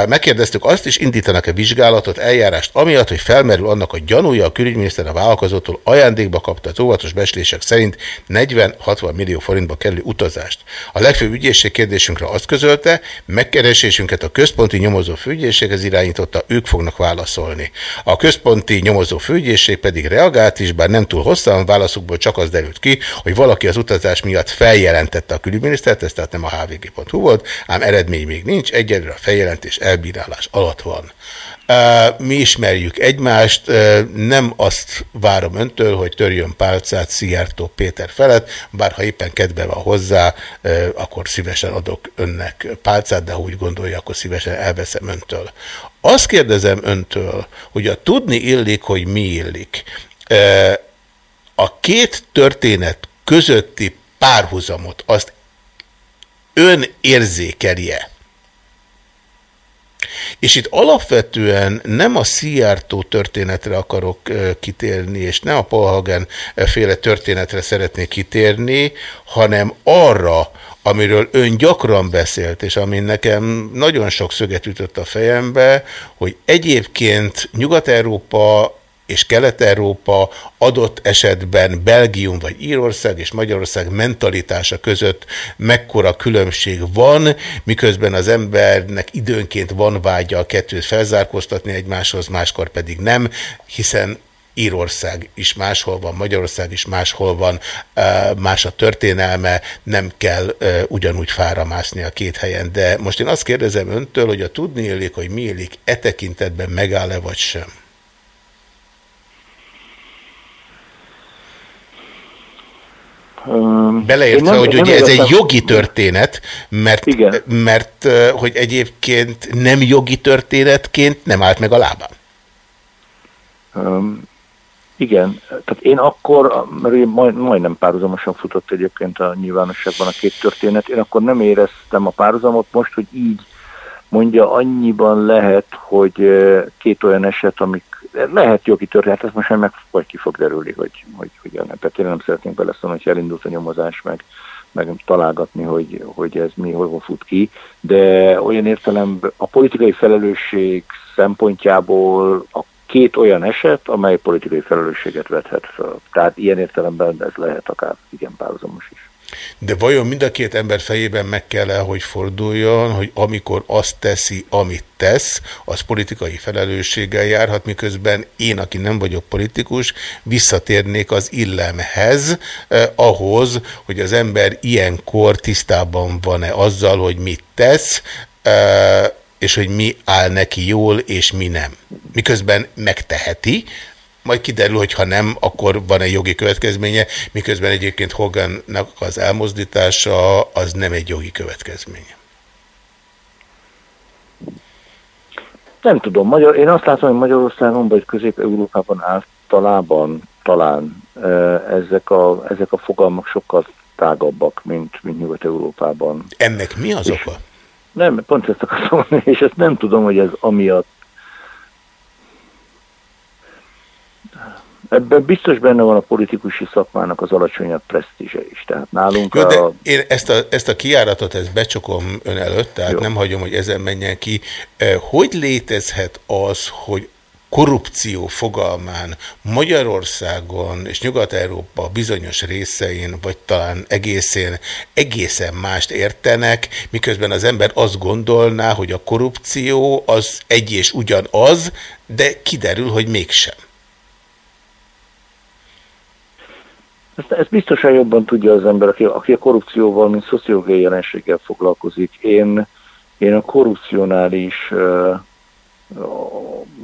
Megkérdeztük azt is, indítanak-e vizsgálatot, eljárást, amiatt, hogy felmerül annak a gyanúja, a külügyminiszter a vállalkozótól ajándékba kapta az óvatos beslések szerint 40-60 millió forintba kerülő utazást. A legfőbb ügyészség kérdésünkre azt közölte, megkeresésünket a központi nyomozó főügyészséghez irányította, ők fognak válaszolni. A központi nyomozó főügyészség pedig reagált is, bár nem túl hosszan, válaszukból csak az derült ki, hogy valaki az utazás miatt feljelentette a külügyminisztert, ez tehát nem a hvg.hu volt, ám eredmény még nincs, egyelőre a elbírálás alatt van. Mi ismerjük egymást, nem azt várom öntől, hogy törjön pálcát Szijjártó Péter felett, bár ha éppen kedve van hozzá, akkor szívesen adok önnek pálcát, de ha úgy gondolja, akkor szívesen elveszem öntől. Azt kérdezem öntől, hogy a tudni illik, hogy mi illik. A két történet közötti párhuzamot azt ön érzékelje. És itt alapvetően nem a Szijjártó történetre akarok kitérni, és nem a Paul Hagen féle történetre szeretnék kitérni, hanem arra, amiről ön gyakran beszélt, és ami nekem nagyon sok szöget ütött a fejembe, hogy egyébként Nyugat-Európa és Kelet-Európa adott esetben Belgium vagy Írország és Magyarország mentalitása között mekkora különbség van, miközben az embernek időnként van vágya a kettőt felzárkóztatni egymáshoz, máskor pedig nem, hiszen Írország is máshol van, Magyarország is máshol van, más a történelme, nem kell ugyanúgy fára mászni a két helyen. De most én azt kérdezem öntől, hogy a tudni élik, hogy mi élik, e tekintetben megáll-e vagy sem? Beleértve, hogy ugye ez egy jogi történet, mert, Igen. mert hogy egyébként nem jogi történetként nem állt meg a lábán. Um, igen, tehát én akkor, mert majd, majdnem párhuzamosan futott egyébként a nyilvánosságban a két történet, én akkor nem éreztem a párhuzamot, most, hogy így mondja, annyiban lehet, hogy két olyan eset, amik lehet jogi történet, ez most meg vagy ki fog derülni, hogy, hogy, hogy tehát én nem szeretnénk beleszólni, hogy elindult a nyomozás, meg, meg találgatni, hogy, hogy ez mi hol fut ki, de olyan értelemben a politikai felelősség szempontjából a két olyan eset, amely politikai felelősséget vethet fel. Tehát ilyen értelemben ez lehet akár igen párhuzamos is. De vajon mind a két ember fejében meg kell -e, hogy forduljon, hogy amikor azt teszi, amit tesz, az politikai felelősséggel járhat, miközben én, aki nem vagyok politikus, visszatérnék az illemhez, eh, ahhoz, hogy az ember ilyenkor tisztában van-e azzal, hogy mit tesz, eh, és hogy mi áll neki jól, és mi nem. Miközben megteheti, majd kiderül, hogy ha nem, akkor van egy jogi következménye, miközben egyébként Hogannak az elmozdítása az nem egy jogi következménye. Nem tudom, Magyar, én azt látom, hogy Magyarországon vagy Közép-Európában általában talán e, ezek a, ezek a fogalmak sokkal tágabbak, mint, mint Nyugat-Európában. Ennek mi az oka? Nem, pont ezt akartam mondani, és ezt nem tudom, hogy ez amiatt Ebben biztos benne van a politikusi szakmának az alacsonyabb presztízse is. Tehát nálunk Jó, de a... én ezt a, ezt a kiáratot, ezt becsokom ön előtt, tehát Jó. nem hagyom, hogy ezen menjen ki. Hogy létezhet az, hogy korrupció fogalmán Magyarországon és Nyugat-Európa bizonyos részein, vagy talán egészén egészen mást értenek, miközben az ember azt gondolná, hogy a korrupció az egy és ugyanaz, de kiderül, hogy mégsem. Ezt, ezt biztosan jobban tudja az ember, aki, aki a korrupcióval, mint szociológiai jelenséggel foglalkozik. Én, én a korrupciónál is,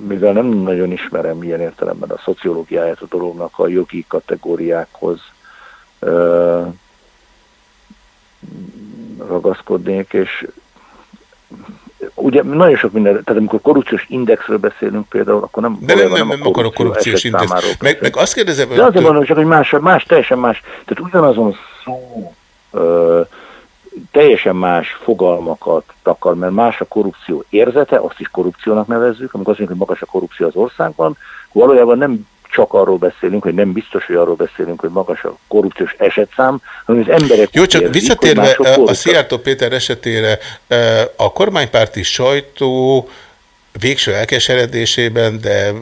mivel nem nagyon ismerem ilyen értelemben a szociológiáját a dolognak a jogi kategóriákhoz, ragaszkodnék, és ugye nagyon sok minden, tehát amikor korrupciós indexről beszélünk például, akkor nem... De nem, nem, nem, akarok korrupciós index. Meg, meg azt kérdezem... De azért van, csak hogy más, más, teljesen más, tehát ugyanazon szó, ö, teljesen más fogalmakat takar, mert más a korrupció érzete, azt is korrupciónak nevezzük, amikor azt mondjuk, hogy magas a korrupció az országban, valójában nem csak arról beszélünk, hogy nem biztos, hogy arról beszélünk, hogy magas a korrupciós esetszám, hanem az emberek Jó, csak érzik, visszatérve mások a. Szijjártó Péter esetére, eh, a kormánypárti sajtó végső elkeseredésében, de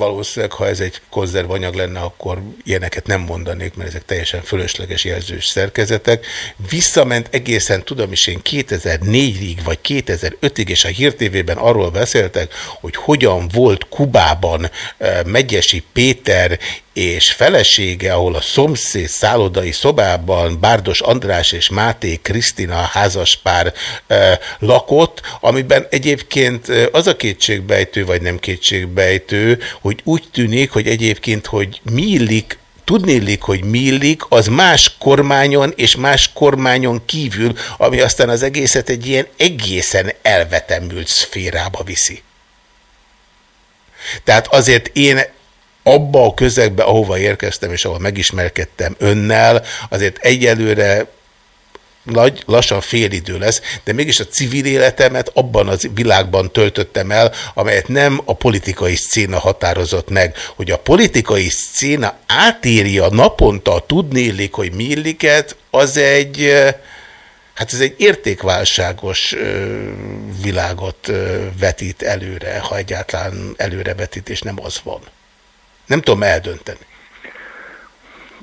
valószínűleg, ha ez egy konzervanyag lenne, akkor ilyeneket nem mondanék, mert ezek teljesen fölösleges jelzős szerkezetek. Visszament egészen, tudom is én, 2004-ig vagy 2005-ig, és a Hír TV-ben arról beszéltek, hogy hogyan volt Kubában eh, Megyesi Péter és felesége, ahol a szomszéd szállodai szobában Bárdos András és Máté Krisztina házaspár e, lakott, amiben egyébként az a kétségbejtő, vagy nem kétségbejtő, hogy úgy tűnik, hogy egyébként, hogy mi illik Tudni illik, hogy mi illik, az más kormányon és más kormányon kívül, ami aztán az egészet egy ilyen egészen elvetemült szférába viszi. Tehát azért én abba a közegbe, ahova érkeztem, és ahol megismerkedtem önnel, azért egyelőre nagy, lassan fél idő lesz, de mégis a civil életemet abban az világban töltöttem el, amelyet nem a politikai szcéna határozott meg. Hogy a politikai szcéna átírja naponta a tudnélik, hogy mi illiket, az egy, hát ez egy értékválságos világot vetít előre, ha egyáltalán előre vetít, és nem az van. Nem tudom eldönteni.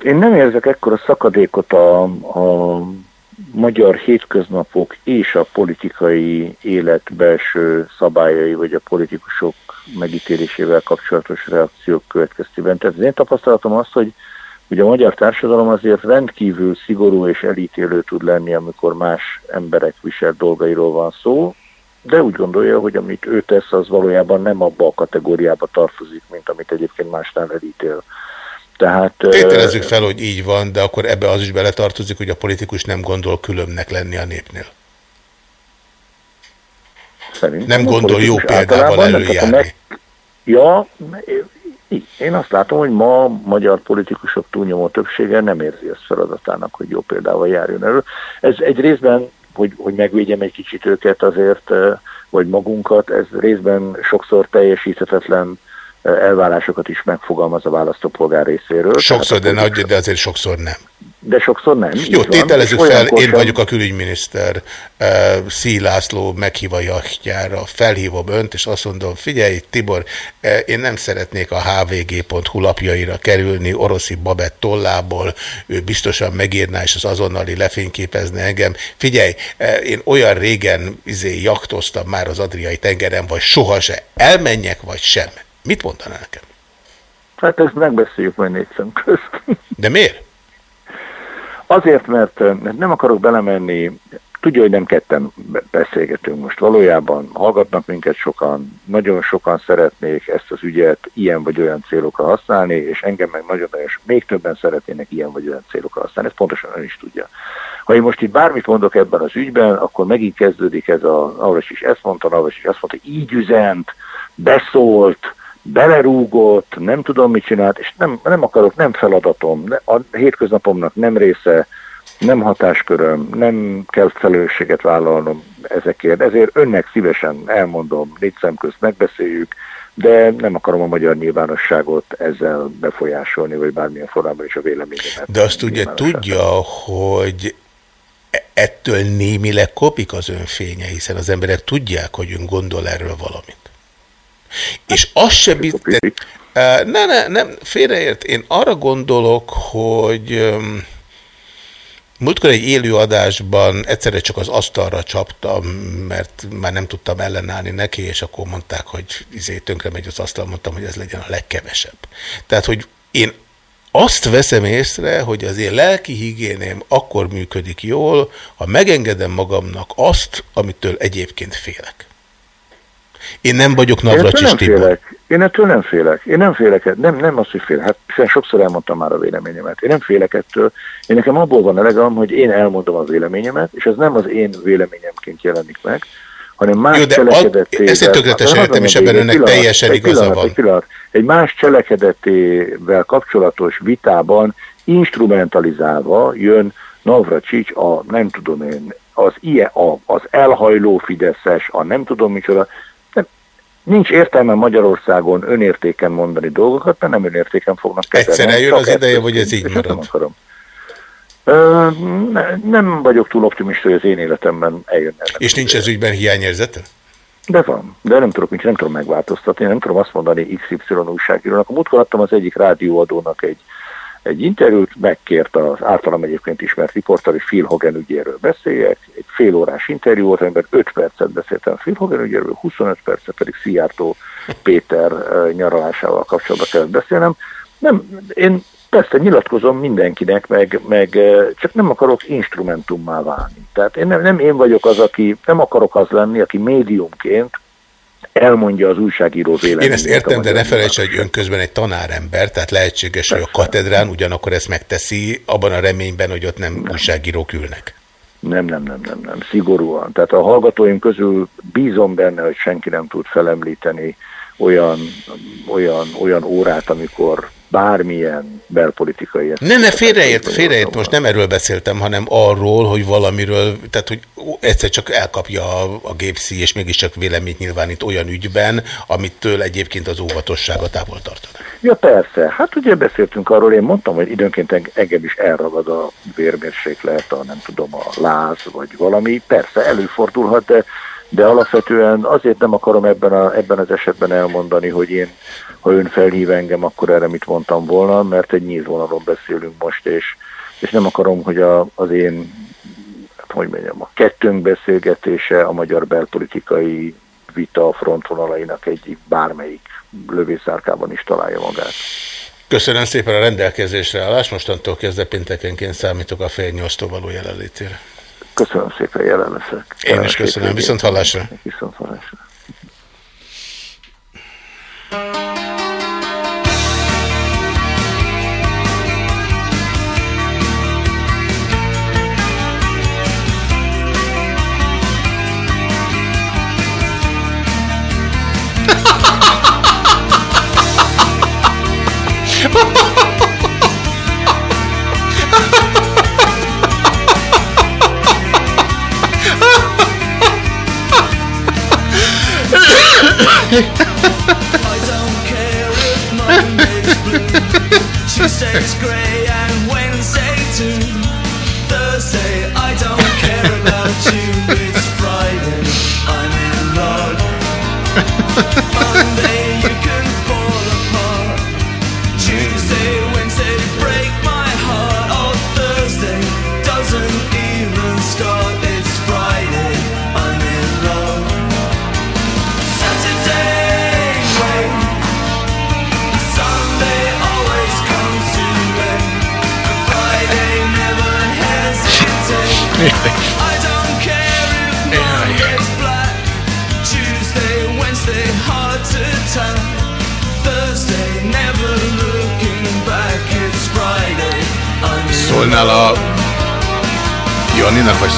Én nem érzek ekkora szakadékot a, a magyar hétköznapok és a politikai élet belső szabályai, vagy a politikusok megítélésével kapcsolatos reakciók következtében. Tehát az én tapasztalatom az, hogy ugye a magyar társadalom azért rendkívül szigorú és elítélő tud lenni, amikor más emberek visel dolgairól van szó, de úgy gondolja, hogy amit ő tesz, az valójában nem abba a kategóriába tartozik, mint amit egyébként másnál elítél. Tehát, Tételezzük fel, hogy így van, de akkor ebbe az is beletartozik, hogy a politikus nem gondol különbnek lenni a népnél. Szerintem Nem gondol jó példával előjárni. meg- Ja, én azt látom, hogy ma a magyar politikusok túlnyomó többsége nem érzi ezt feladatának, hogy jó példával járjon elő. Ez egy részben, hogy, hogy megvédjem egy kicsit őket azért, vagy magunkat, ez részben sokszor teljesíthetetlen elvárásokat is megfogalmaz a választópolgár részéről. Sokszor, de, nagy, de azért sokszor nem. De sokszor nem. Jó, tételezzük fel, én sem- vagyok a külügyminiszter, eh, Szí László meghív a jachtjára, felhívom önt, és azt mondom, figyelj Tibor, eh, én nem szeretnék a hvg.hu lapjaira kerülni oroszi babett tollából, ő biztosan megírná, és az azonnali lefényképezni engem. Figyelj, eh, én olyan régen izé, jachtoztam már az Adriai tengeren, vagy soha se elmenjek, vagy sem. Mit mondaná nekem? Hát ezt megbeszéljük majd négy szem közt. De miért? Azért, mert nem akarok belemenni, tudja, hogy nem ketten be- beszélgetünk most. Valójában hallgatnak minket sokan, nagyon sokan szeretnék ezt az ügyet ilyen vagy olyan célokra használni, és engem meg nagyon-nagyon még többen szeretnének ilyen vagy olyan célokra használni. Ezt pontosan ön is tudja. Ha én most itt bármit mondok ebben az ügyben, akkor megint kezdődik ez a, Navras is ezt mondta, Navras is azt mondta, így üzent, beszólt, belerúgott, nem tudom mit csinált, és nem, nem akarok, nem feladatom, a hétköznapomnak nem része, nem hatásköröm, nem kell felelősséget vállalnom ezekért. Ezért önnek szívesen elmondom, négy szem közt megbeszéljük, de nem akarom a magyar nyilvánosságot ezzel befolyásolni, vagy bármilyen formában is a véleményemet. De azt ugye tudja, hogy e- ettől némileg kopik az önfénye, hiszen az emberek tudják, hogy ön gondol erről valamit. És az se biztos... Ne, ne, nem, félreért. Én arra gondolok, hogy múltkor egy élő adásban egyszerre csak az asztalra csaptam, mert már nem tudtam ellenállni neki, és akkor mondták, hogy izé tönkre megy az asztal, mondtam, hogy ez legyen a legkevesebb. Tehát, hogy én azt veszem észre, hogy az én lelki higiéném akkor működik jól, ha megengedem magamnak azt, amitől egyébként félek. Én nem vagyok Navracsis Tibor. Én ettől nem félek. Én nem félek. Nem, nem az, hogy félek. Hát hiszen sokszor elmondtam már a véleményemet. Én nem félek ettől. Én nekem abból van elegem, hogy én elmondom a véleményemet, és ez nem az én véleményemként jelenik meg, hanem más Jó, de ezt én tökéletesen értem, és ebben pillanat, önnek egy teljesen pillanat, igaza egy van. Egy, pillanat, egy más cselekedetével kapcsolatos vitában instrumentalizálva jön Navracsics a, nem tudom én, az, ilyen, a, az elhajló Fideszes, a nem tudom micsoda, Nincs értelme Magyarországon önértéken mondani dolgokat, mert nem önértéken fognak kezelni. Egyszer eljön az ideje, hogy ez így Nem marad? Ö, ne, nem vagyok túl optimista, hogy az én életemben eljönne. És nincs ez ügyben hiányérzete? De van, de nem tudok, nincs, nem tudom megváltoztatni, nem tudom azt mondani XY újságírónak. Múltkor adtam az egyik rádióadónak egy, egy interjút, megkért az általam egyébként ismert riporter, hogy Phil Hogan ügyéről beszéljek. Egy fél órás interjú volt, amiben 5 percet beszéltem Phil Hogan ügyéről, 25 percet pedig Szijjártó Péter nyaralásával kapcsolatban kellett beszélnem. Nem, én persze nyilatkozom mindenkinek, meg, meg csak nem akarok instrumentummá válni. Tehát én nem, nem én vagyok az, aki, nem akarok az lenni, aki médiumként elmondja az újságíró véleményét. Én ezt értem, de ne felejts, hogy ön közben egy tanárember, tehát lehetséges, hogy a katedrán ugyanakkor ezt megteszi, abban a reményben, hogy ott nem újságírók ülnek. Nem, nem, nem, nem, nem, szigorúan. Tehát a hallgatóim közül bízom benne, hogy senki nem tud felemlíteni olyan, olyan, olyan órát, amikor bármilyen belpolitikai... Ne, ne, félreért, félreért, most nem erről beszéltem, hanem arról, hogy valamiről, tehát hogy egyszer csak elkapja a, a gépszi, és mégiscsak véleményt nyilvánít olyan ügyben, amitől egyébként az óvatossága távol tartaná. Ja persze, hát ugye beszéltünk arról, én mondtam, hogy időnként eng- engem is elragad a vérmérséklet, a nem tudom, a láz, vagy valami, persze előfordulhat, de, de alapvetően azért nem akarom ebben, a, ebben az esetben elmondani, hogy én, ha ön felhív engem, akkor erre mit mondtam volna, mert egy nyílt vonalon beszélünk most, és, és nem akarom, hogy a, az én, hát hogy mondjam, a kettőnk beszélgetése a magyar belpolitikai vita frontvonalainak egyik bármelyik lövészárkában is találja magát. Köszönöm szépen a rendelkezésre állást, mostantól kezdve péntekenként számítok a fél nyolctól való jelenlétére. Köszönöm szépen, jelen leszek. Én is köszönöm, viszont hallásra. Viszont hallásra.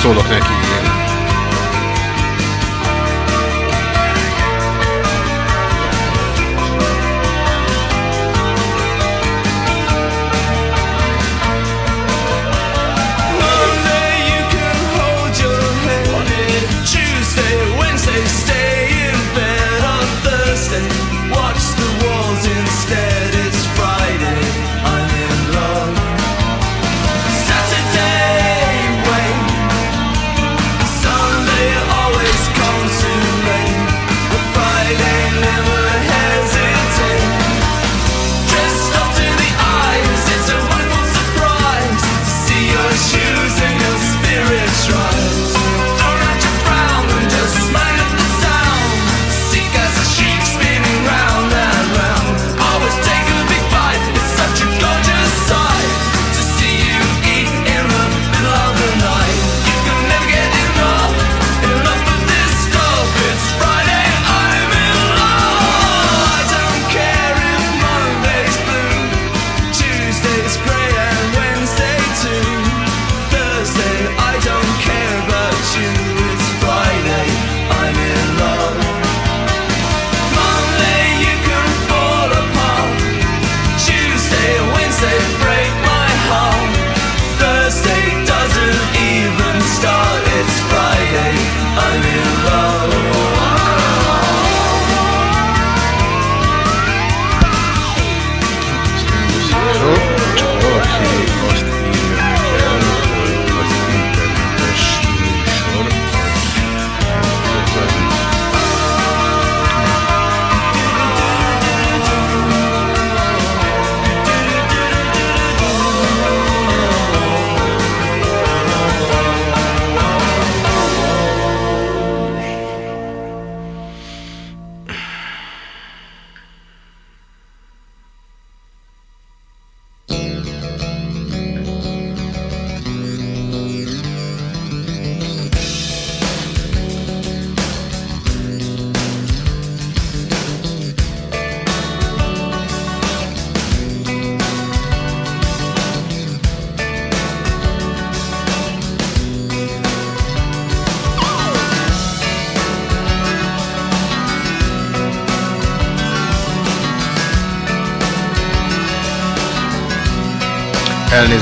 Szólok neki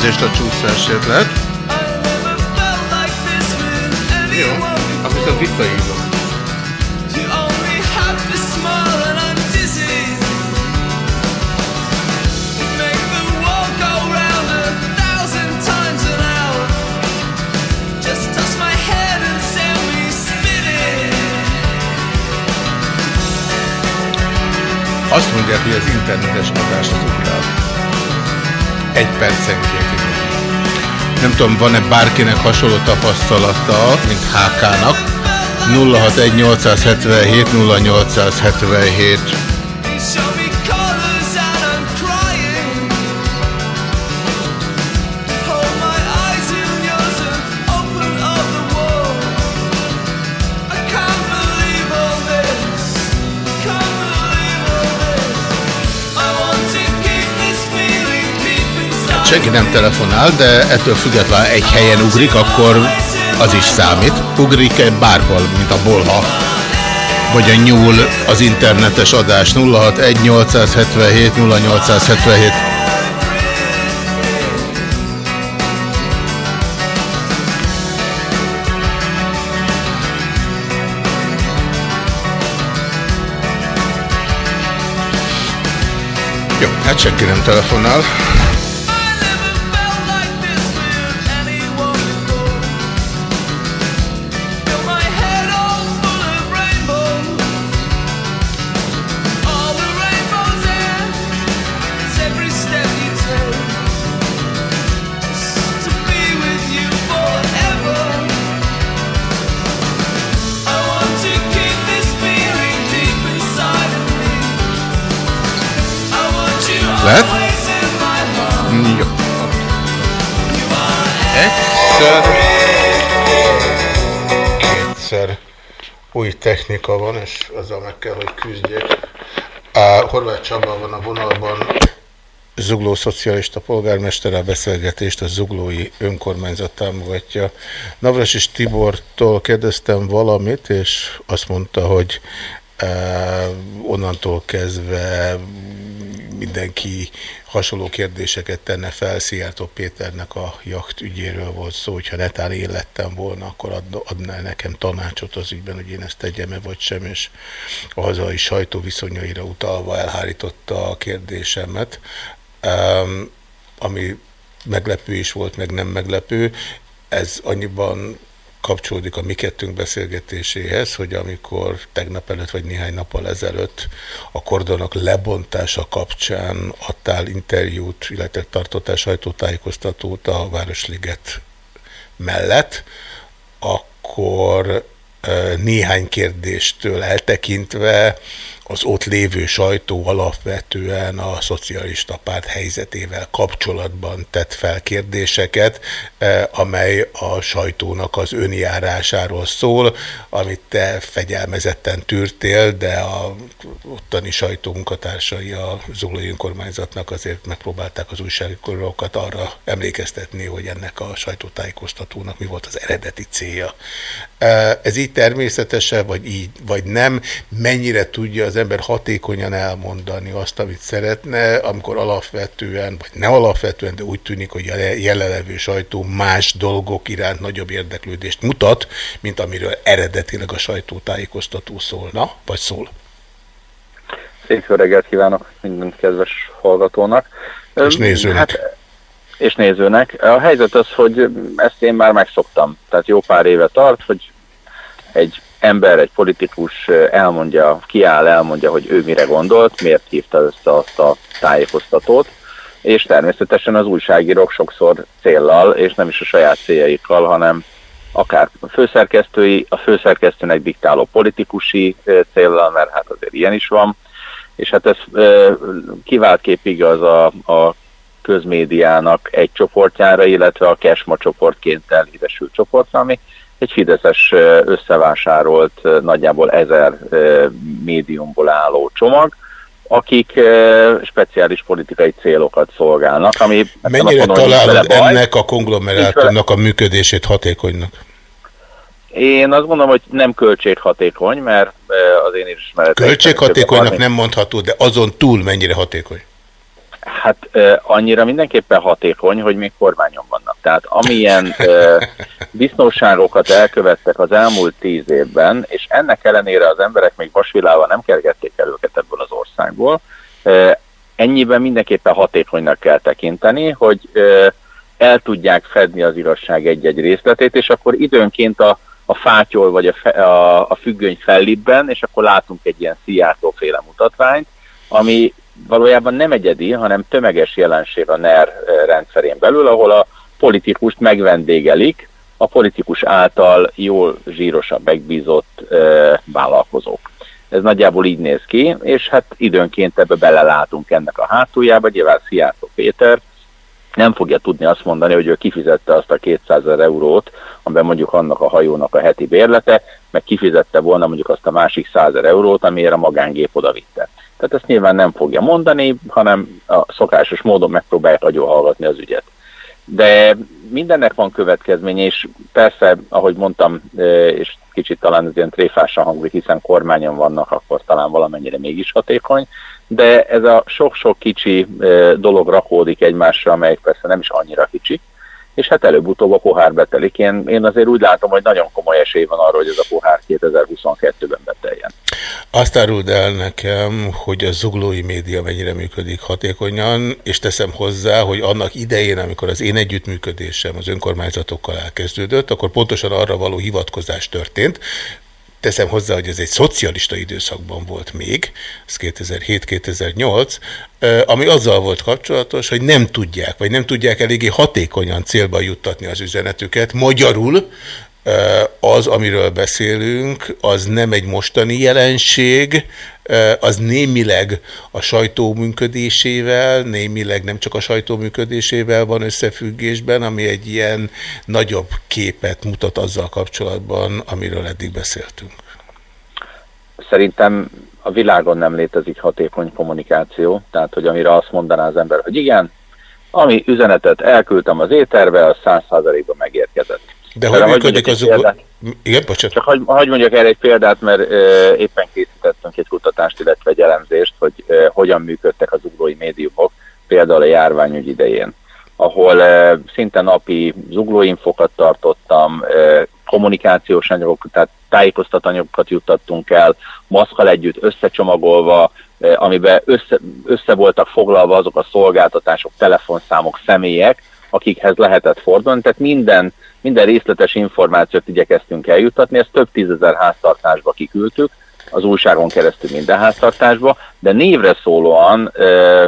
Elnézést a csúszásért lehet. Jó, akkor a spinning. Azt mondják, hogy az internetes adás az. Egy percenként. Nem tudom, van-e bárkinek hasonló tapasztalata, mint HK-nak. 061 877 0877 Senki nem telefonál, de ettől függetlenül egy helyen ugrik, akkor az is számít. Ugrik-e bárhol, mint a bolha? Vagy a nyúl az internetes adás 061 877 0877. Jó, hát senki nem telefonál. Heart. Jó. Egyszer. Kétszer. Új technika van, és azzal meg kell, hogy küzdjek. A Horváth Csaba van a vonalban. Zugló szocialista polgármester a beszélgetést a zuglói önkormányzat támogatja. Navras és Tibortól kérdeztem valamit, és azt mondta, hogy onnantól kezdve mindenki hasonló kérdéseket tenne fel. Szijjártó Péternek a jacht ügyéről volt szó, hogyha netán én lettem volna, akkor ad, adná nekem tanácsot az ügyben, hogy én ezt tegyem-e vagy sem, és a hazai sajtó viszonyaira utalva elhárította a kérdésemet, ami meglepő is volt, meg nem meglepő. Ez annyiban kapcsolódik a mi kettőnk beszélgetéséhez, hogy amikor tegnap előtt vagy néhány nappal ezelőtt a kordonok lebontása kapcsán adtál interjút, illetve tartottál sajtótájékoztatót a Városliget mellett, akkor eh, néhány kérdéstől eltekintve az ott lévő sajtó alapvetően a szocialista párt helyzetével kapcsolatban tett fel kérdéseket, eh, amely a sajtónak az önjárásáról szól, amit te fegyelmezetten tűrtél, de a ottani sajtó munkatársai a Zuglói önkormányzatnak azért megpróbálták az újságírókat arra emlékeztetni, hogy ennek a sajtótájékoztatónak mi volt az eredeti célja. Eh, Ez így természetesen, vagy így, vagy nem, mennyire tudja az ember hatékonyan elmondani azt, amit szeretne, amikor alapvetően, vagy ne alapvetően, de úgy tűnik, hogy a jelenlevő sajtó más dolgok iránt nagyobb érdeklődést mutat, mint amiről eredetileg a sajtótájékoztató szólna, vagy szól. Szép jó reggelt kívánok minden kedves hallgatónak. És nézőnek. Hát, és nézőnek. A helyzet az, hogy ezt én már megszoktam. Tehát jó pár éve tart, hogy egy ember, egy politikus elmondja, kiáll, elmondja, hogy ő mire gondolt, miért hívta össze azt a tájékoztatót, és természetesen az újságírók sokszor céllal, és nem is a saját céljaikkal, hanem akár a főszerkesztői, a főszerkesztőnek diktáló politikusi céllal, mert hát azért ilyen is van, és hát ez kivált kép igaz a, a közmédiának egy csoportjára, illetve a Kesma csoportként elhíresült csoportra, ami egy Fideszes összevásárolt nagyjából ezer médiumból álló csomag, akik speciális politikai célokat szolgálnak, ami Mennyire találod ennek a konglomerátumnak a működését hatékonynak? Én azt gondolom, hogy nem költséghatékony, mert az én ismereteim... Költséghatékonynak nem mondható, de azon túl mennyire hatékony? Hát annyira mindenképpen hatékony, hogy még kormányon vannak. Tehát amilyen biztonságokat <laughs> elkövettek az elmúlt tíz évben, és ennek ellenére az emberek még vasvilával nem kergették el őket ebből az országból, ennyiben mindenképpen hatékonynak kell tekinteni, hogy el tudják fedni az igazság egy-egy részletét, és akkor időnként a, a fátyol vagy a, fe, a, a függöny fellibben, és akkor látunk egy ilyen Szijjártó-féle mutatványt, ami valójában nem egyedi, hanem tömeges jelenség a NER rendszerén belül, ahol a politikust megvendégelik a politikus által jól zsírosan megbízott ö, vállalkozók. Ez nagyjából így néz ki, és hát időnként ebbe belelátunk ennek a hátuljába, nyilván Szijjártó Péter nem fogja tudni azt mondani, hogy ő kifizette azt a 200 ezer eurót, amiben mondjuk annak a hajónak a heti bérlete, meg kifizette volna mondjuk azt a másik 100 ezer eurót, amiért a magángép oda vitte. Tehát ezt nyilván nem fogja mondani, hanem a szokásos módon megpróbálják hallgatni az ügyet. De mindennek van következménye, és persze, ahogy mondtam, és kicsit talán ez ilyen tréfásan hangzik, hiszen kormányon vannak, akkor talán valamennyire mégis hatékony, de ez a sok-sok kicsi dolog rakódik egymásra, amelyek persze nem is annyira kicsi, és hát előbb-utóbb a pohár betelik. Én, én azért úgy látom, hogy nagyon komoly esély van arra, hogy ez a pohár 2022-ben beteljen. Azt áruld el nekem, hogy a zuglói média mennyire működik hatékonyan, és teszem hozzá, hogy annak idején, amikor az én együttműködésem az önkormányzatokkal elkezdődött, akkor pontosan arra való hivatkozás történt, Teszem hozzá, hogy ez egy szocialista időszakban volt még, ez 2007-2008, ami azzal volt kapcsolatos, hogy nem tudják, vagy nem tudják eléggé hatékonyan célba juttatni az üzenetüket. Magyarul az, amiről beszélünk, az nem egy mostani jelenség, az némileg a sajtó működésével, némileg nem csak a sajtó működésével van összefüggésben, ami egy ilyen nagyobb képet mutat azzal kapcsolatban, amiről eddig beszéltünk. Szerintem a világon nem létezik hatékony kommunikáció, tehát hogy amire azt mondaná az ember, hogy igen, ami üzenetet elküldtem az éterbe, az száz százalékban megérkezett. De hogy működik az... Igen, bocsánat. Csak hagy, hagy mondjak erre egy példát, mert uh, éppen készítettünk egy kutatást, illetve egy elemzést, hogy uh, hogyan működtek az uglói médiumok, például a járványügy idején, ahol uh, szinte napi zuglóinfokat tartottam, uh, kommunikációs anyagokat, tehát tájékoztatanyagokat juttattunk el, maszkal együtt összecsomagolva, uh, amiben össze, össze voltak foglalva azok a szolgáltatások, telefonszámok, személyek, akikhez lehetett fordulni, tehát minden minden részletes információt igyekeztünk eljuttatni, ezt több tízezer háztartásba kiküldtük, az újságon keresztül minden háztartásba, de névre szólóan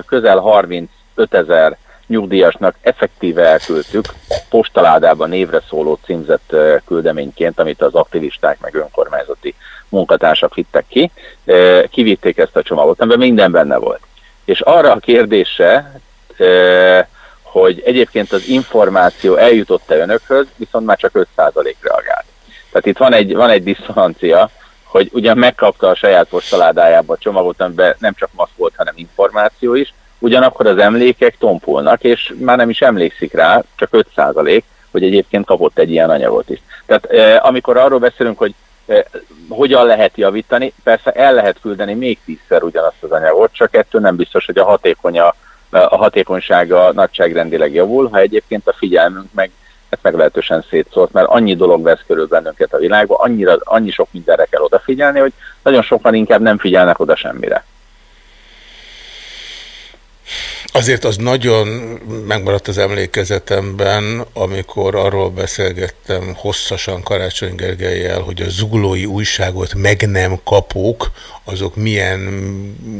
közel 35 ezer nyugdíjasnak effektíve elküldtük postaládában névre szóló címzett küldeményként, amit az aktivisták meg önkormányzati munkatársak vittek ki. Kivitték ezt a csomagot, amiben minden benne volt. És arra a kérdésre hogy egyébként az információ eljutott-e önökhöz, viszont már csak 5% reagált. Tehát itt van egy, van egy diszonancia, hogy ugyan megkapta a saját postaládájába a csomagot, amiben nem csak maszk volt, hanem információ is, ugyanakkor az emlékek tompulnak, és már nem is emlékszik rá, csak 5% hogy egyébként kapott egy ilyen anyagot is. Tehát eh, amikor arról beszélünk, hogy eh, hogyan lehet javítani, persze el lehet küldeni még tízszer ugyanazt az anyagot, csak ettől nem biztos, hogy a hatékonya hatékonysága nagyságrendileg javul, ha egyébként a figyelmünk meg hát meglehetősen szétszólt, mert annyi dolog vesz körül bennünket a világban, annyira, annyi sok mindenre kell odafigyelni, hogy nagyon sokan inkább nem figyelnek oda semmire. Azért az nagyon megmaradt az emlékezetemben, amikor arról beszélgettem hosszasan Karácsony Gergelyel, hogy a zuglói újságot meg nem kapók, azok milyen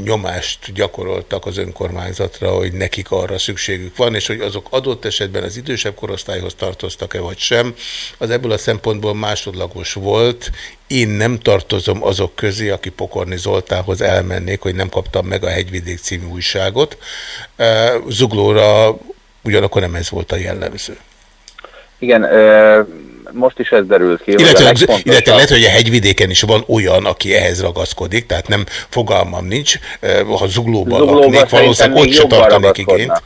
nyomást gyakoroltak az önkormányzatra, hogy nekik arra szükségük van, és hogy azok adott esetben az idősebb korosztályhoz tartoztak-e vagy sem, az ebből a szempontból másodlagos volt. Én nem tartozom azok közé, aki Pokorni Zoltánhoz elmennék, hogy nem kaptam meg a Hegyvidék című újságot. Zuglóra ugyanakkor nem ez volt a jellemző. Igen, most is ez derült ki. Illetve, legfontosabb... illetve lehet, hogy a hegyvidéken is van olyan, aki ehhez ragaszkodik, tehát nem fogalmam nincs. Ha zuglóban, zuglóban laknék, valószínűleg ott se tartanék igényt.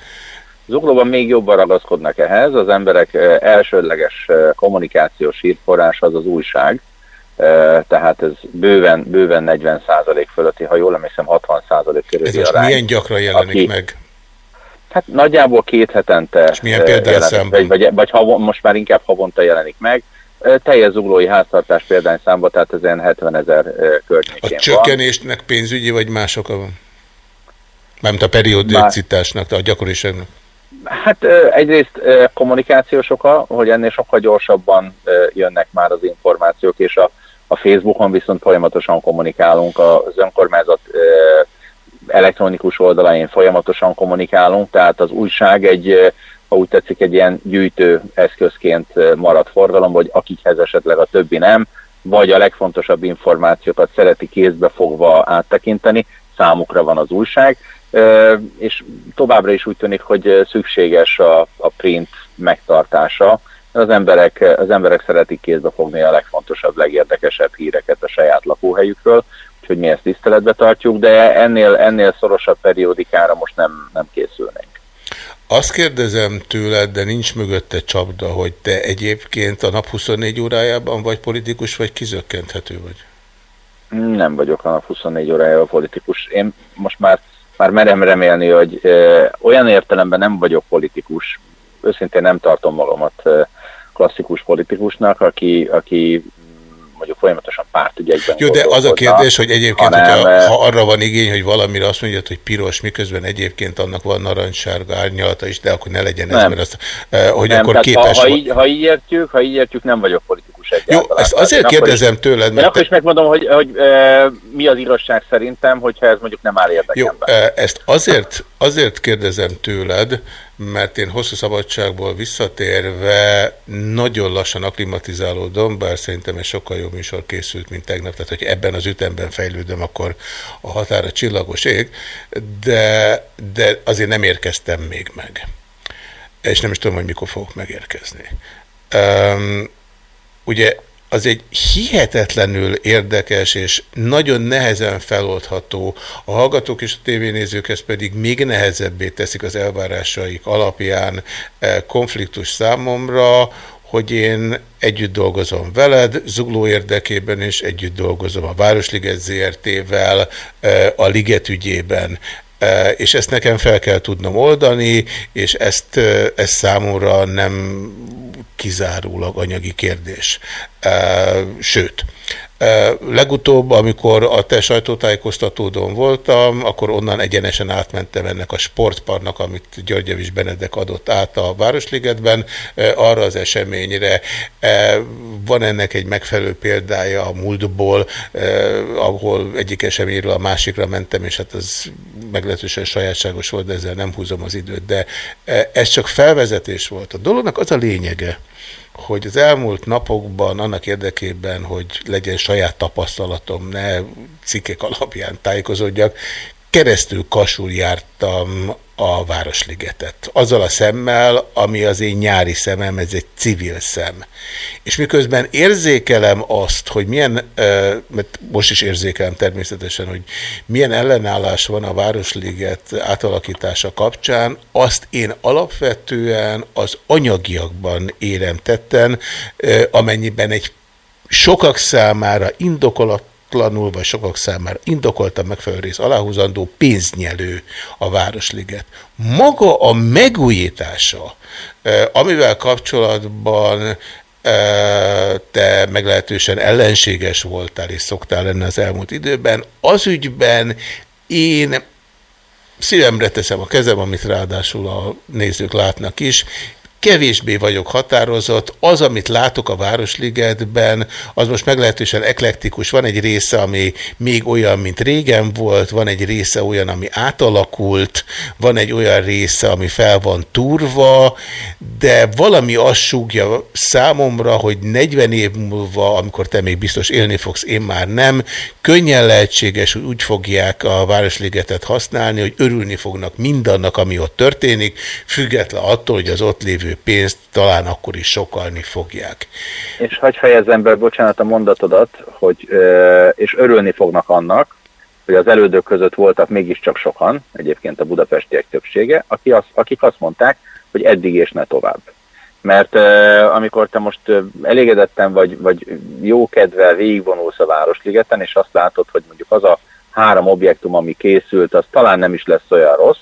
Zuglóban még jobban ragaszkodnak ehhez, az emberek elsődleges kommunikációs hírforrás az az újság, tehát ez bőven, bőven 40% fölötti, ha jól emlékszem 60 körüli Ez most milyen gyakran jelenik aki, meg? Hát nagyjából két hetente És milyen példányszámban? vagy, vagy, vagy havon, most már inkább havonta jelenik meg. Teljes zuglói háztartás példányszámba, tehát ez ilyen 70 ezer ö, A környékén van. csökkenésnek pénzügyi vagy más oka van? Mármint a periodicitásnak, a gyakoriságnak. Hát egyrészt kommunikációs oka, hogy ennél sokkal gyorsabban jönnek már az információk, és a, a Facebookon viszont folyamatosan kommunikálunk, az önkormányzat elektronikus oldalain folyamatosan kommunikálunk, tehát az újság egy, ha úgy tetszik, egy ilyen gyűjtő eszközként ö, marad forgalomba, hogy akikhez esetleg a többi nem, vagy a legfontosabb információkat szereti kézbe fogva áttekinteni, számukra van az újság, és továbbra is úgy tűnik, hogy szükséges a, a print megtartása. Az emberek, az emberek szeretik kézbe fogni a legfontosabb, legérdekesebb híreket a saját lakóhelyükről, úgyhogy mi ezt tiszteletbe tartjuk, de ennél, ennél szorosabb periódikára most nem, nem készülnénk. Azt kérdezem tőled, de nincs mögötte csapda, hogy te egyébként a nap 24 órájában vagy politikus, vagy kizökkenthető vagy? Nem vagyok a nap 24 órájában politikus. Én most már, már merem remélni, hogy ö, olyan értelemben nem vagyok politikus, őszintén nem tartom magamat ö, klasszikus politikusnak, aki, aki mm, mondjuk folyamatosan pártügyekben Jó, de az a kérdés, hogy egyébként, hanem, hogyha, ö, ha arra van igény, hogy valamire azt mondjad, hogy piros, miközben egyébként annak van narancssárga árnyalata is, de akkor ne legyen ez, Nem. mert azt, eh, hogy nem, akkor képes ha, ha, így, ha így értjük, ha így értjük, nem vagyok politikus egyáltalán. Jó, ezt azért én is- kérdezem tőled, Én mert akkor is megmondom, hogy, hogy e, mi az igazság szerintem, hogyha ez mondjuk nem áll Jó, érdekemben. eh, ezt azért, azért kérdezem tőled, mert én hosszú szabadságból visszatérve nagyon lassan aklimatizálódom, bár szerintem egy sokkal jobb műsor készült, mint tegnap, tehát hogy ebben az ütemben fejlődöm, akkor a határa csillagos ég, de, de azért nem érkeztem még meg. És nem is tudom, hogy mikor fogok megérkezni. Um, ugye az egy hihetetlenül érdekes és nagyon nehezen feloldható, a hallgatók és a tévénézők ezt pedig még nehezebbé teszik az elvárásaik alapján eh, konfliktus számomra, hogy én együtt dolgozom veled, Zugló érdekében is együtt dolgozom a Városliget ZRT-vel, eh, a Liget ügyében, Eh, és ezt nekem fel kell tudnom oldani, és ezt, eh, ez számomra nem kizárólag anyagi kérdés. Sőt, legutóbb, amikor a te sajtótájékoztatódon voltam, akkor onnan egyenesen átmentem ennek a sportparnak, amit Györgyevics Benedek adott át a Városligetben, arra az eseményre. Van ennek egy megfelelő példája a múltból, ahol egyik eseményről a másikra mentem, és hát az meglehetősen sajátságos volt, de ezzel nem húzom az időt, de ez csak felvezetés volt. A dolognak az a lényege, hogy az elmúlt napokban annak érdekében, hogy legyen saját tapasztalatom, ne cikkek alapján tájékozódjak, keresztül kasul jártam a Városligetet. Azzal a szemmel, ami az én nyári szemem, ez egy civil szem. És miközben érzékelem azt, hogy milyen, mert most is érzékelem természetesen, hogy milyen ellenállás van a Városliget átalakítása kapcsán, azt én alapvetően az anyagiakban érem tetten, amennyiben egy sokak számára indokolatlanul, vagy sokak számára indokoltan megfelelő rész aláhúzandó pénznyelő a Városliget. Maga a megújítása, amivel kapcsolatban te meglehetősen ellenséges voltál és szoktál lenni az elmúlt időben, az ügyben én szívemre teszem a kezem, amit ráadásul a nézők látnak is, kevésbé vagyok határozott. Az, amit látok a Városligetben, az most meglehetősen eklektikus. Van egy része, ami még olyan, mint régen volt, van egy része olyan, ami átalakult, van egy olyan része, ami fel van turva, de valami azt súgja számomra, hogy 40 év múlva, amikor te még biztos élni fogsz, én már nem, könnyen lehetséges, hogy úgy fogják a Városligetet használni, hogy örülni fognak mindannak, ami ott történik, független attól, hogy az ott lévő pénzt talán akkor is sokalni fogják. És hagyj fejezzem be, bocsánat, a mondatodat, hogy, és örülni fognak annak, hogy az elődök között voltak mégiscsak sokan, egyébként a budapestiek többsége, aki azt, akik azt mondták, hogy eddig és ne tovább. Mert ö, amikor te most ö, elégedetten vagy, vagy jó kedvel végigvonulsz a Városligeten, és azt látod, hogy mondjuk az a három objektum, ami készült, az talán nem is lesz olyan rossz,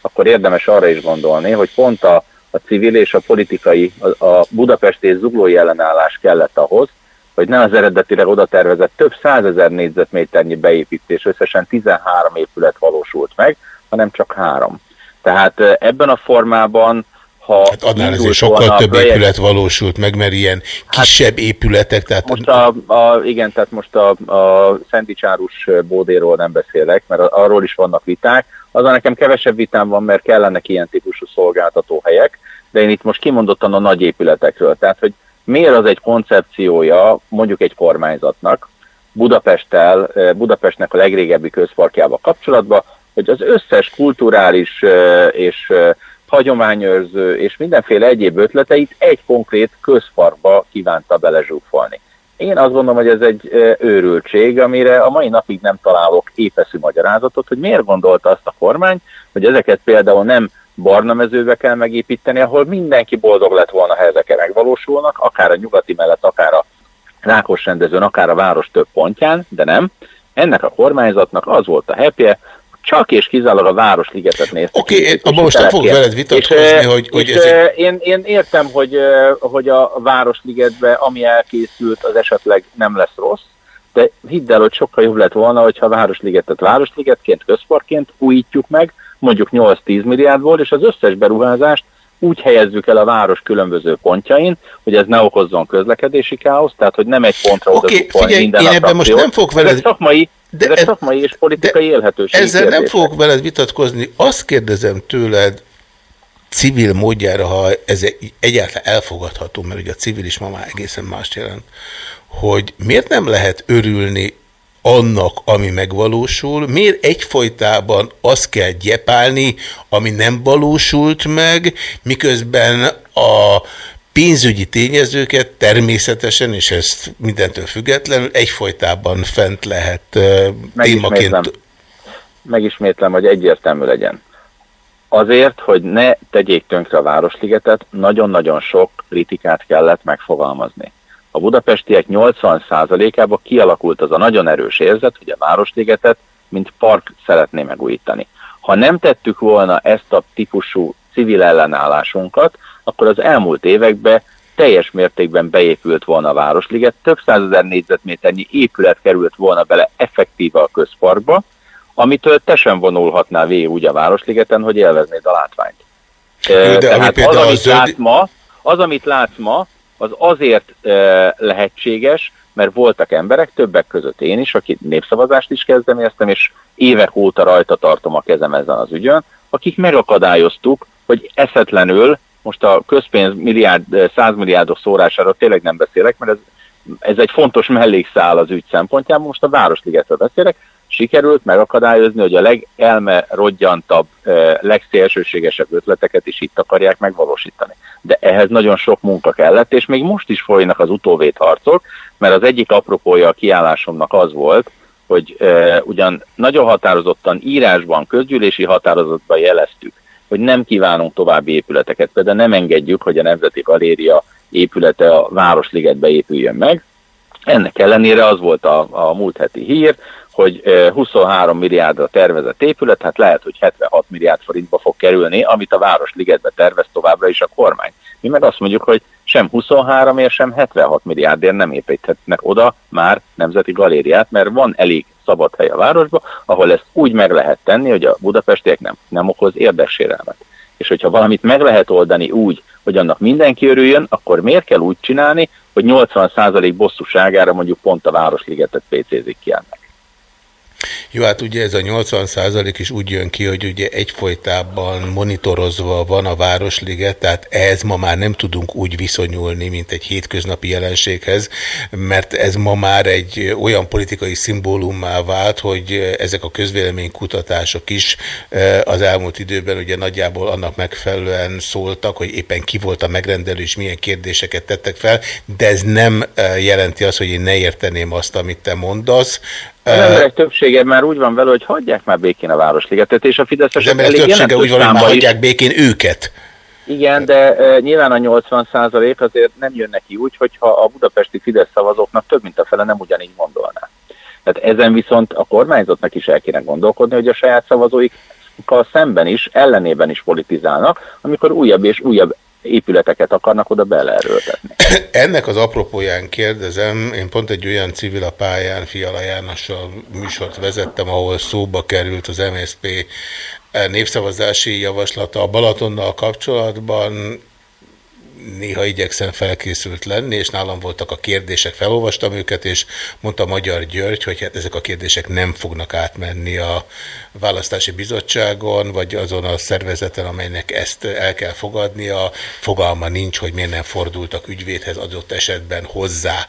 akkor érdemes arra is gondolni, hogy pont a, a civil és a politikai, a, a Budapest és zuglói ellenállás kellett ahhoz, hogy ne az eredetileg oda tervezett több százezer négyzetméternyi beépítés, összesen 13 épület valósult meg, hanem csak három. Tehát eh, ebben a formában ha Hát annál azért sokkal több projekt- épület valósult meg, mert ilyen kisebb épületek, tehát Hát Most a, a, igen, tehát most a, a Szenticsárus bódéról nem beszélek, mert arról is vannak viták. Azon nekem kevesebb vitám van, mert kellenek ilyen típusú szolgáltató helyek, de én itt most kimondottan a nagy épületekről. Tehát, hogy miért az egy koncepciója mondjuk egy kormányzatnak, Budapesttel, eh, Budapestnek a legrégebbi közparkjával kapcsolatban, hogy az összes kulturális eh, és eh, hagyományőrző és mindenféle egyéb ötleteit egy konkrét közparkba kívánta belezsúfolni. Én azt gondolom, hogy ez egy őrültség, amire a mai napig nem találok épeszű magyarázatot, hogy miért gondolta azt a kormány, hogy ezeket például nem barna mezőbe kell megépíteni, ahol mindenki boldog lett volna, ha ezek megvalósulnak, akár a nyugati mellett, akár a Rákos rendezőn, akár a város több pontján, de nem. Ennek a kormányzatnak az volt a happy csak és kizárólag a Városligetet nézte. Oké, abban most nem fogok veled vitatkozni, és, hogy- hogy és, ez egy- eh, én, én értem, hogy, eh, hogy a Városligetbe, ami elkészült, az esetleg nem lesz rossz, de hidd el, hogy sokkal jobb lett volna, hogyha a Városligetet Városligetként, közparkként újítjuk meg, mondjuk 8-10 milliárdból, és az összes beruházást úgy helyezzük el a város különböző pontjain, hogy ez ne okozzon közlekedési káoszt, tehát hogy nem egy pontra oda Oké, zsúfolni figyelj, minden én ebben most nem fogok veled- Ezek szakmai, De ezek ez- szakmai és politikai élhetőség Ezzel nem kérdések. fogok veled vitatkozni. Azt kérdezem tőled, civil módjára, ha ez egy- egyáltalán elfogadható, mert ugye a civil is ma már egészen más jelent, hogy miért nem lehet örülni annak, ami megvalósul, miért egyfolytában azt kell gyepálni, ami nem valósult meg, miközben a pénzügyi tényezőket természetesen, és ezt mindentől függetlenül egyfolytában fent lehet témaként megismétlem, hogy egyértelmű legyen. Azért, hogy ne tegyék tönkre a Városligetet, nagyon-nagyon sok kritikát kellett megfogalmazni. A budapestiek 80%-ában kialakult az a nagyon erős érzet, hogy a Városligetet, mint park szeretné megújítani. Ha nem tettük volna ezt a típusú civil ellenállásunkat, akkor az elmúlt években teljes mértékben beépült volna a Városliget, több százezer négyzetméternyi épület került volna bele effektíve a közparkba, amitől te sem vonulhatnál végig úgy a Városligeten, hogy élveznéd a látványt. Jó, de ami Tehát az, például a amit zöld- látsz ma, az, amit látsz ma, az azért eh, lehetséges, mert voltak emberek, többek között én is, aki népszavazást is kezdeményeztem, és évek óta rajta tartom a kezem ezen az ügyön, akik megakadályoztuk, hogy eszetlenül, most a közpénz milliárd, százmilliárdos szórásáról tényleg nem beszélek, mert ez, ez egy fontos mellékszál az ügy szempontjából, most a Városligetről beszélek, sikerült megakadályozni, hogy a legelme rodgyantabb, eh, legszélsőségesebb ötleteket is itt akarják megvalósítani. De ehhez nagyon sok munka kellett, és még most is folynak az utóvét harcok, mert az egyik apropója a kiállásomnak az volt, hogy e, ugyan nagyon határozottan írásban, közgyűlési határozatban jeleztük, hogy nem kívánunk további épületeket, például nem engedjük, hogy a Nemzeti Galéria épülete a Városligetbe épüljön meg. Ennek ellenére az volt a, a múlt heti hír, hogy eh, 23 milliárdra tervezett épület, hát lehet, hogy 76 milliárd forintba fog kerülni, amit a Városligetbe tervez továbbra is a kormány. Mi meg azt mondjuk, hogy sem 23 és sem 76 milliárdért nem építhetnek oda már nemzeti galériát, mert van elég szabad hely a városba, ahol ezt úgy meg lehet tenni, hogy a budapestiek nem, nem okoz érdeksérelmet. És hogyha valamit meg lehet oldani úgy, hogy annak mindenki örüljön, akkor miért kell úgy csinálni, hogy 80% bosszúságára mondjuk pont a Városligetet PC-zik ki ennek? Jó, hát ugye ez a 80 százalék is úgy jön ki, hogy ugye egyfolytában monitorozva van a Városliget, tehát ehhez ma már nem tudunk úgy viszonyulni, mint egy hétköznapi jelenséghez, mert ez ma már egy olyan politikai szimbólummá vált, hogy ezek a közvéleménykutatások is eh, az elmúlt időben ugye nagyjából annak megfelelően szóltak, hogy éppen ki volt a megrendelő és milyen kérdéseket tettek fel, de ez nem eh, jelenti azt, hogy én ne érteném azt, amit te mondasz. Az emberek többsége már úgy van vele, hogy hagyják már békén a Városligetet, és a Fideszesek elég többsége úgy van, hogy már hagyják békén őket. Igen, de e, nyilván a 80 százalék azért nem jön neki úgy, hogyha a budapesti Fidesz szavazóknak több mint a fele nem ugyanígy gondolná. Tehát ezen viszont a kormányzatnak is el kéne gondolkodni, hogy a saját szavazóik szemben is, ellenében is politizálnak, amikor újabb és újabb épületeket akarnak oda beleerőltetni. <coughs> Ennek az apropóján kérdezem, én pont egy olyan civil a pályán, Fiala Jánossal műsort vezettem, ahol szóba került az MSZP népszavazási javaslata a Balatonnal kapcsolatban, néha igyekszem felkészült lenni, és nálam voltak a kérdések, felolvastam őket, és mondta Magyar György, hogy hát ezek a kérdések nem fognak átmenni a választási bizottságon, vagy azon a szervezeten, amelynek ezt el kell fogadnia. Fogalma nincs, hogy miért nem fordultak ügyvédhez adott esetben hozzá.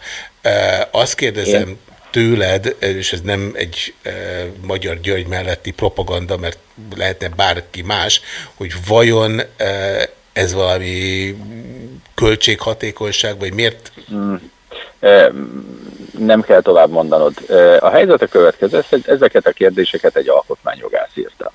Azt kérdezem, Én? tőled, és ez nem egy e, Magyar György melletti propaganda, mert lehetne bárki más, hogy vajon e, ez valami költséghatékonyság, vagy miért? Mm. Nem kell tovább mondanod. A helyzet a következő, ezeket a kérdéseket egy alkotmányjogász írta.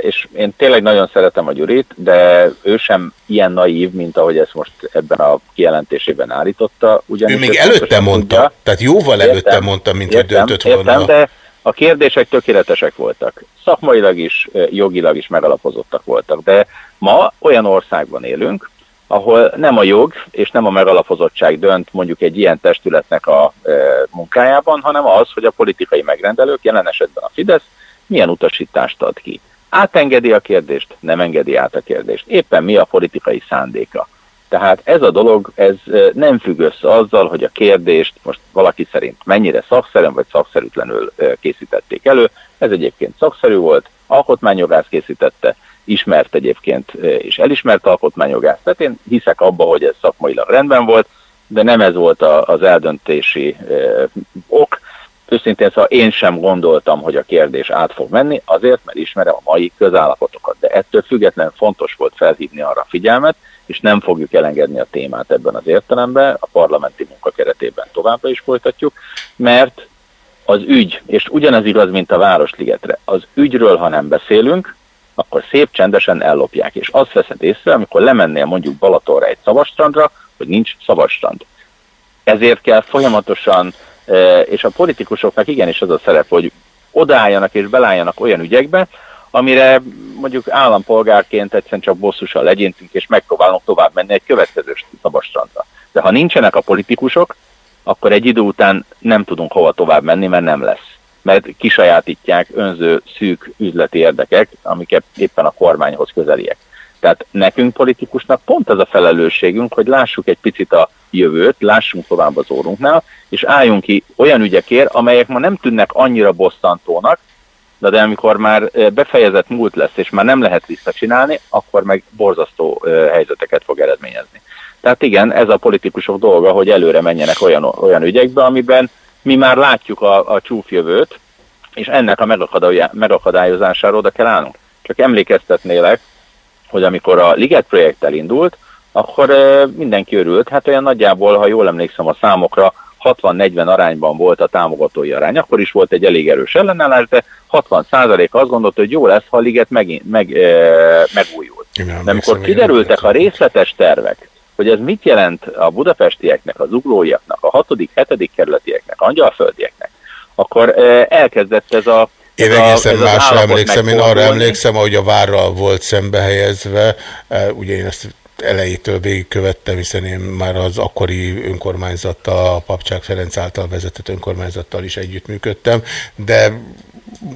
És én tényleg nagyon szeretem a Gyurit, de ő sem ilyen naív, mint ahogy ezt most ebben a kijelentésében állította. Ugyanis ő még előtte mondta, tudja. tehát jóval értem, előtte mondta, mint értem, hogy döntött volna. Értem, de a kérdések tökéletesek voltak. Szakmailag is, jogilag is megalapozottak voltak. De ma olyan országban élünk, ahol nem a jog és nem a megalapozottság dönt mondjuk egy ilyen testületnek a munkájában, hanem az, hogy a politikai megrendelők, jelen esetben a Fidesz, milyen utasítást ad ki. Átengedi a kérdést, nem engedi át a kérdést. Éppen mi a politikai szándéka. Tehát ez a dolog, ez nem függ össze azzal, hogy a kérdést most valaki szerint mennyire szakszerűen vagy szakszerűtlenül készítették elő. Ez egyébként szakszerű volt, alkotmányjogász készítette, ismert egyébként és elismert alkotmányjogász. Tehát én hiszek abba, hogy ez szakmailag rendben volt, de nem ez volt az eldöntési ok. Őszintén szóval én sem gondoltam, hogy a kérdés át fog menni, azért, mert ismerem a mai közállapotokat. De ettől függetlenül fontos volt felhívni arra a figyelmet, és nem fogjuk elengedni a témát ebben az értelemben, a parlamenti munka keretében továbbra is folytatjuk, mert az ügy, és ugyanez igaz, mint a Városligetre, az ügyről, ha nem beszélünk, akkor szép csendesen ellopják. És azt veszed észre, amikor lemennél mondjuk Balatonra egy szavastrandra, hogy nincs szavastrand. Ezért kell folyamatosan, e, és a politikusoknak igenis az a szerep, hogy odaálljanak és belálljanak olyan ügyekbe, amire mondjuk állampolgárként egyszerűen csak bosszusan legyintünk, és megpróbálunk tovább menni egy következő szabadstrandra. De ha nincsenek a politikusok, akkor egy idő után nem tudunk hova tovább menni, mert nem lesz. Mert kisajátítják önző szűk üzleti érdekek, amiket éppen a kormányhoz közeliek. Tehát nekünk politikusnak pont az a felelősségünk, hogy lássuk egy picit a jövőt, lássunk tovább az órunknál, és álljunk ki olyan ügyekért, amelyek ma nem tűnnek annyira bosszantónak, de, de amikor már befejezett múlt lesz, és már nem lehet visszacsinálni, akkor meg borzasztó helyzeteket fog eredményezni. Tehát igen, ez a politikusok dolga, hogy előre menjenek olyan, olyan ügyekbe, amiben mi már látjuk a, a csúfjövőt, és ennek a megakadályozására oda kell állnunk. Csak emlékeztetnélek, hogy amikor a Liget projekt elindult, akkor mindenki örült, hát olyan nagyjából, ha jól emlékszem a számokra, 60-40 arányban volt a támogatói arány. Akkor is volt egy elég erős ellenállás, de 60 azt gondolta, hogy jó lesz, ha a liget meg, meg, e, megújul. De amikor kiderültek a részletes tervek, hogy ez mit jelent a budapestieknek, az uglóiaknak, a 6.-7. kerületieknek, a angyalföldieknek, akkor e, elkezdett ez a én egészen másra emlékszem, én arra emlékszem, hogy a várral volt szembehelyezve, ugye én ezt elejétől végigkövettem, hiszen én már az akkori önkormányzattal, a Papcsák Ferenc által vezetett önkormányzattal is együttműködtem, de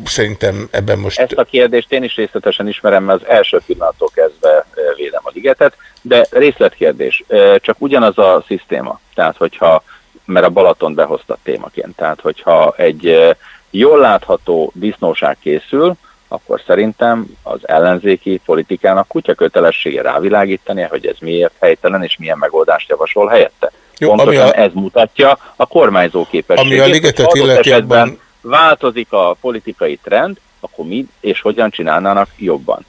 szerintem ebben most... Ezt a kérdést én is részletesen ismerem, mert az első pillanattól kezdve védem a ligetet, de részletkérdés, csak ugyanaz a szisztéma, tehát hogyha, mert a Balaton behozta témaként, tehát hogyha egy jól látható disznóság készül, akkor szerintem az ellenzéki politikának kutya kötelessége rávilágítani, hogy ez miért helytelen és milyen megoldást javasol helyette. Jó, Pontosan a, ez mutatja a kormányzó képességét. Ami a ligetet illeti abban... változik a politikai trend, akkor mi és hogyan csinálnának jobban.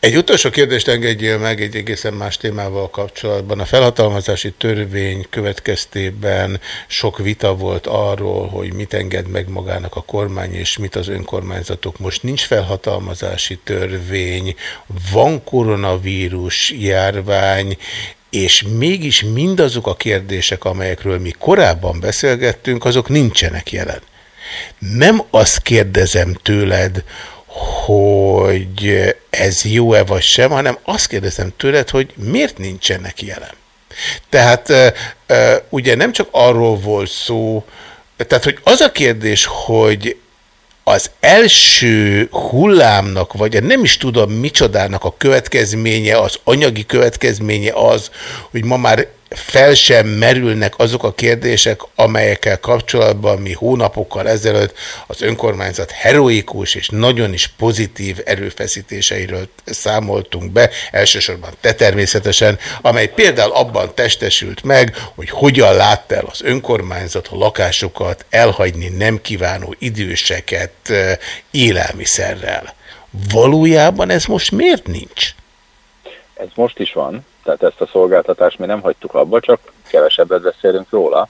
Egy utolsó kérdést engedjél meg egy egészen más témával kapcsolatban. A felhatalmazási törvény következtében sok vita volt arról, hogy mit enged meg magának a kormány, és mit az önkormányzatok. Most nincs felhatalmazási törvény, van koronavírus járvány, és mégis mindazok a kérdések, amelyekről mi korábban beszélgettünk, azok nincsenek jelen. Nem azt kérdezem tőled, hogy ez jó-e vagy sem, hanem azt kérdezem tőled, hogy miért nincsenek jelen. Tehát ugye nem csak arról volt szó, tehát hogy az a kérdés, hogy az első hullámnak, vagy nem is tudom micsodának a következménye, az anyagi következménye az, hogy ma már fel sem merülnek azok a kérdések, amelyekkel kapcsolatban mi hónapokkal ezelőtt az önkormányzat heroikus és nagyon is pozitív erőfeszítéseiről számoltunk be, elsősorban te természetesen, amely például abban testesült meg, hogy hogyan látta el az önkormányzat a lakásokat elhagyni nem kívánó időseket élelmiszerrel. Valójában ez most miért nincs? Ez most is van, tehát ezt a szolgáltatást mi nem hagytuk abba, csak kevesebbet beszélünk róla,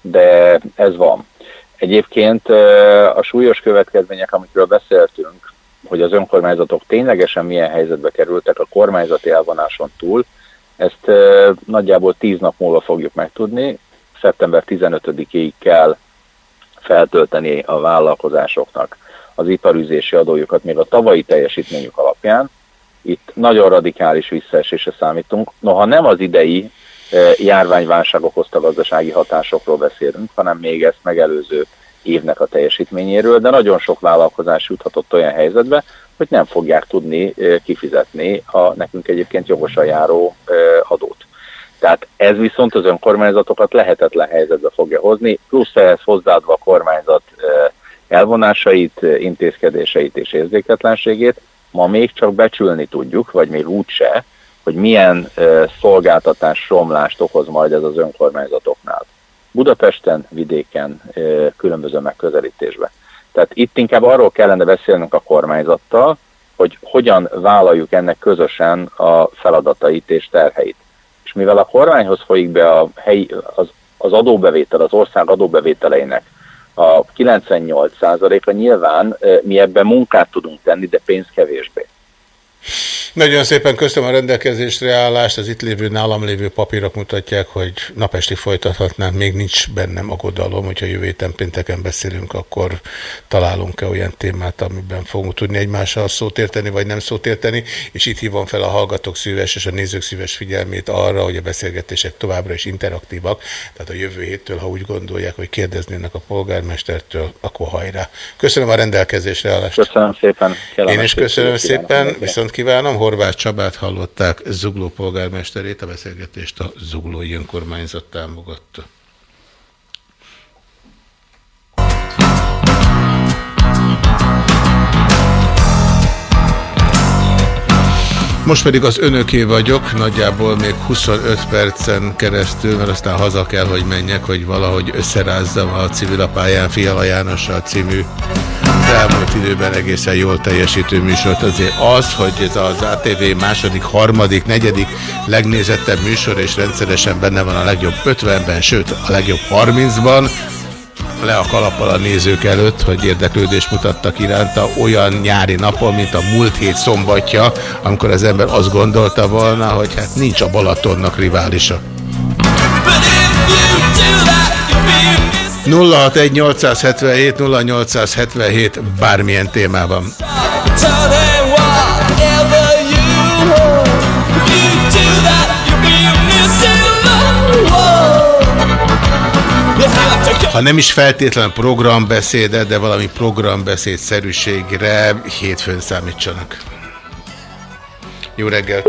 de ez van. Egyébként a súlyos következmények, amikről beszéltünk, hogy az önkormányzatok ténylegesen milyen helyzetbe kerültek a kormányzati elvonáson túl, ezt nagyjából tíz nap múlva fogjuk megtudni. Szeptember 15-ig kell feltölteni a vállalkozásoknak az iparüzési adójukat még a tavalyi teljesítményük alapján, itt nagyon radikális visszaesésre számítunk. Noha nem az idei e, járványválság okozta gazdasági hatásokról beszélünk, hanem még ezt megelőző évnek a teljesítményéről, de nagyon sok vállalkozás juthatott olyan helyzetbe, hogy nem fogják tudni e, kifizetni a nekünk egyébként jogosan járó e, adót. Tehát ez viszont az önkormányzatokat lehetetlen helyzetbe fogja hozni, plusz ehhez hozzáadva a kormányzat elvonásait, intézkedéseit és érzéketlenségét, ma még csak becsülni tudjuk, vagy még úgyse, hogy milyen szolgáltatás romlást okoz majd ez az önkormányzatoknál. Budapesten, vidéken, különböző megközelítésben. Tehát itt inkább arról kellene beszélnünk a kormányzattal, hogy hogyan vállaljuk ennek közösen a feladatait és terheit. És mivel a kormányhoz folyik be a helyi, az, az adóbevétel, az ország adóbevételeinek a 98%-a nyilván mi ebben munkát tudunk tenni, de pénz kevésbé. Nagyon szépen köszönöm a rendelkezésre állást, az itt lévő, nálam lévő papírok mutatják, hogy napesti folytathatnánk, még nincs bennem aggodalom, hogyha jövő héten pénteken beszélünk, akkor találunk-e olyan témát, amiben fogunk tudni egymással szót érteni, vagy nem szót érteni, és itt hívom fel a hallgatók szíves és a nézők szíves figyelmét arra, hogy a beszélgetések továbbra is interaktívak, tehát a jövő héttől, ha úgy gondolják, hogy kérdeznének a polgármestertől, akkor hajrá. Köszönöm a rendelkezésre állást. Köszönöm szépen. Én is köszönöm szépen, viszont kívánom. Horváth Csabát hallották, Zugló polgármesterét, a beszélgetést a Zuglói önkormányzat támogatta. Most pedig az önöké vagyok, nagyjából még 25 percen keresztül, mert aztán haza kell, hogy menjek, hogy valahogy összerázzam a civilapályán Fiala Jánossal című elmúlt időben egészen jól teljesítő műsort. Azért az, hogy ez az ATV második, harmadik, negyedik legnézettebb műsor, és rendszeresen benne van a legjobb 50-ben, sőt a legjobb 30-ban, le a kalappal a nézők előtt, hogy érdeklődést mutattak iránta olyan nyári napon, mint a múlt hét szombatja, amikor az ember azt gondolta volna, hogy hát nincs a Balatonnak riválisa. 061 877 0877 bármilyen témában. Ha nem is feltétlen programbeszéde, de valami programbeszéd szerűségre hétfőn számítsanak. Jó reggelt!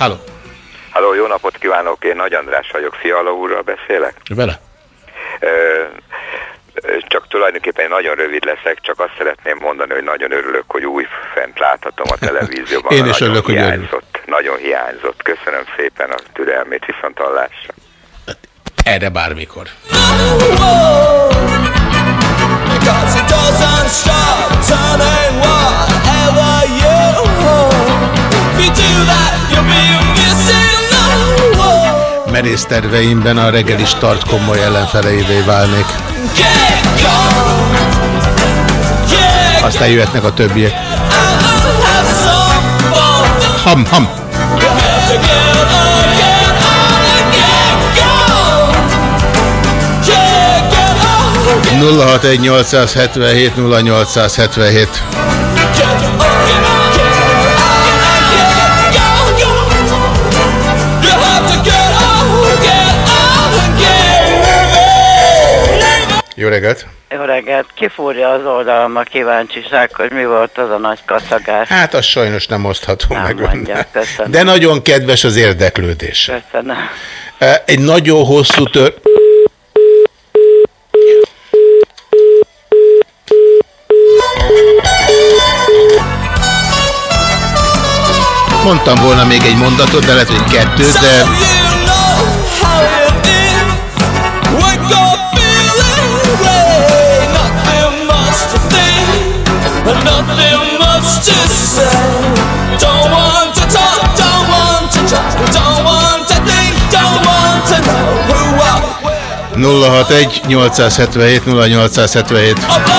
Halló. Halló, jó napot kívánok, én Nagy András vagyok, Fiala úrral beszélek. Vele? Ö, csak tulajdonképpen nagyon rövid leszek, csak azt szeretném mondani, hogy nagyon örülök, hogy új fent láthatom a televízióban. <laughs> Én is nagyon örülök, hogy hiányzott, Nagyon hiányzott. Köszönöm szépen a türelmét, viszont hallásra. Erre bármikor. Because it doesn't stop turning merész terveimben a reggel is tart komoly ellenfeleivé válnék. Aztán jöhetnek a többiek. Ham, ham. Nulla hat egy 877 0877 Jó reggelt! Jó reggelt! Kifúrja az oldalam a kíváncsiság, hogy mi volt az a nagy kaszagás. Hát az sajnos nem osztható Nem meg köszönöm. De nagyon kedves az érdeklődés. Köszönöm. Egy nagyon hosszú tör... Mondtam volna még egy mondatot, de lehet, hogy kettőt, de 061 877 0877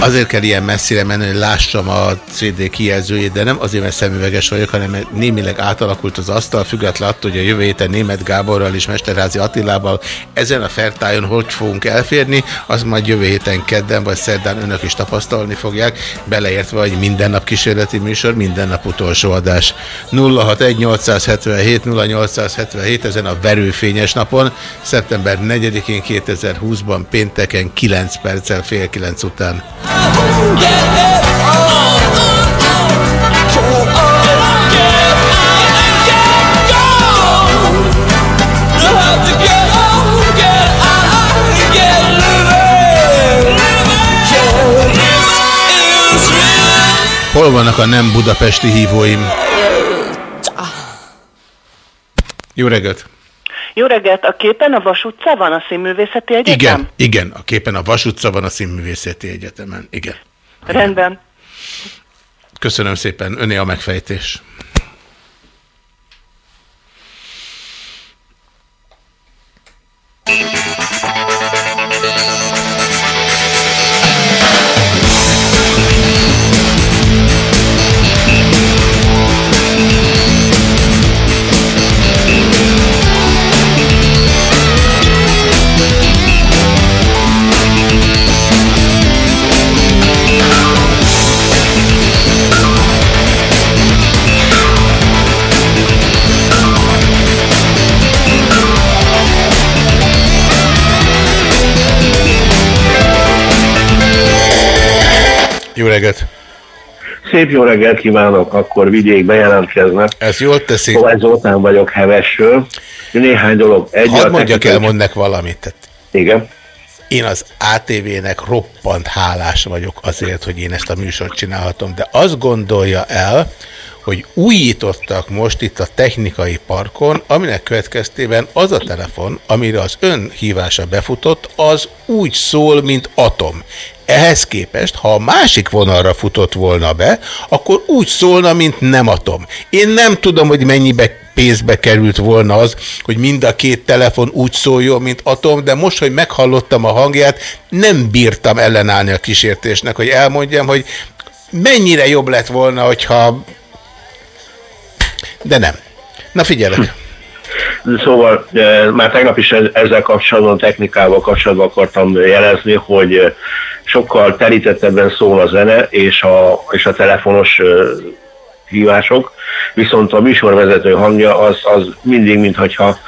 Azért kell ilyen messzire menni, hogy lássam a CD kijelzőjét, de nem azért, mert szemüveges vagyok, hanem mert némileg átalakult az asztal, függetlenül attól, hogy a jövő héten Német Gáborral és Mesterházi Attilával ezen a fertájon hogy fogunk elférni, az majd jövő héten kedden vagy szerdán önök is tapasztalni fogják, beleértve, hogy minden nap kísérleti műsor, minden nap utolsó adás. 061 877 0877 ezen a verőfényes napon, szeptember 4-én 2020-ban pénteken 9 perccel fél 9 után. Hol vannak a nem budapesti hívóim? Jó reggelt! Jó reggelt, a képen a Vas utca van a Színművészeti Egyetem? Igen, igen, a képen a Vas utca van a Színművészeti Egyetemen. Igen. Rendben. Köszönöm szépen, öné a megfejtés. Reggelt! Szép jó reggelt kívánok, akkor vigyék bejelentkeznek. Ez jól teszi. Kovács Zoltán vagyok Hevesről. Néhány dolog. Egy Hadd mondjak el, mondd nek valamit. Tehát Igen. Én az ATV-nek roppant hálás vagyok azért, hogy én ezt a műsort csinálhatom, de azt gondolja el, hogy újítottak most itt a technikai parkon, aminek következtében az a telefon, amire az ön hívása befutott, az úgy szól, mint atom. Ehhez képest, ha a másik vonalra futott volna be, akkor úgy szólna, mint nem atom. Én nem tudom, hogy mennyibe pénzbe került volna az, hogy mind a két telefon úgy szóljon, mint atom, de most, hogy meghallottam a hangját, nem bírtam ellenállni a kísértésnek, hogy elmondjam, hogy mennyire jobb lett volna, hogyha... De nem. Na figyelek. Szóval e, már tegnap is ez- ezzel kapcsolatban, technikával kapcsolatban akartam jelezni, hogy e, sokkal terítettebben szól a zene és a, és a telefonos e, hívások, viszont a műsorvezető hangja az, az mindig, mintha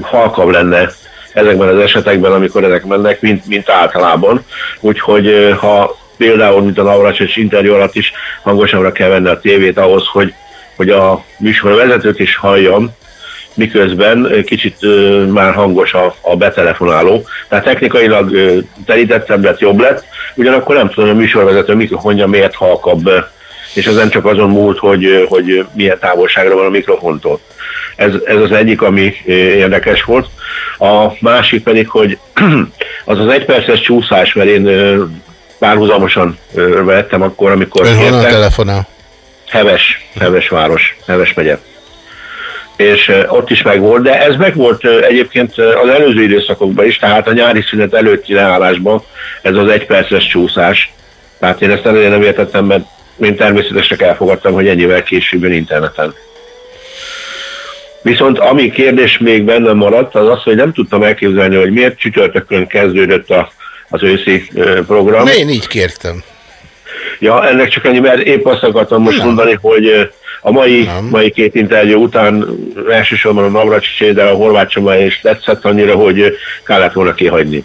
halkabb lenne ezekben az esetekben, amikor ezek mennek, mint, mint általában. Úgyhogy ha például, mint a Navracsics interjú alatt is hangosabbra kell venni a tévét ahhoz, hogy, hogy a műsorvezetőt is halljam, miközben kicsit már hangos a, a betelefonáló. Tehát technikailag terítettebb lett, jobb lett, ugyanakkor nem tudom, hogy a műsorvezető mikrofonja miért halkabb, és ez nem csak azon múlt, hogy, hogy milyen távolságra van a mikrofontól. Ez, ez az egyik, ami érdekes volt. A másik pedig, hogy <clears throat> az az egyperces csúszás, mert én párhuzamosan vettem akkor, amikor Ön honnan telefonál? Heves, Heves város, Heves megye. És ott is megvolt, de ez megvolt egyébként az előző időszakokban is, tehát a nyári szünet előtti leállásban ez az egyperces csúszás. Tehát én ezt előre nem értettem, mert én természetesnek elfogadtam, hogy ennyivel később jön interneten. Viszont ami kérdés még bennem maradt, az az, hogy nem tudtam elképzelni, hogy miért csütörtökön kezdődött a, az őszi program. Én így kértem. Ja, ennek csak annyi, mert épp azt akartam most Nem. mondani, hogy a mai, mai két interjú után elsősorban a Navracsicsé, de a Horváth Csaba is tetszett annyira, hogy kellett volna kihagyni.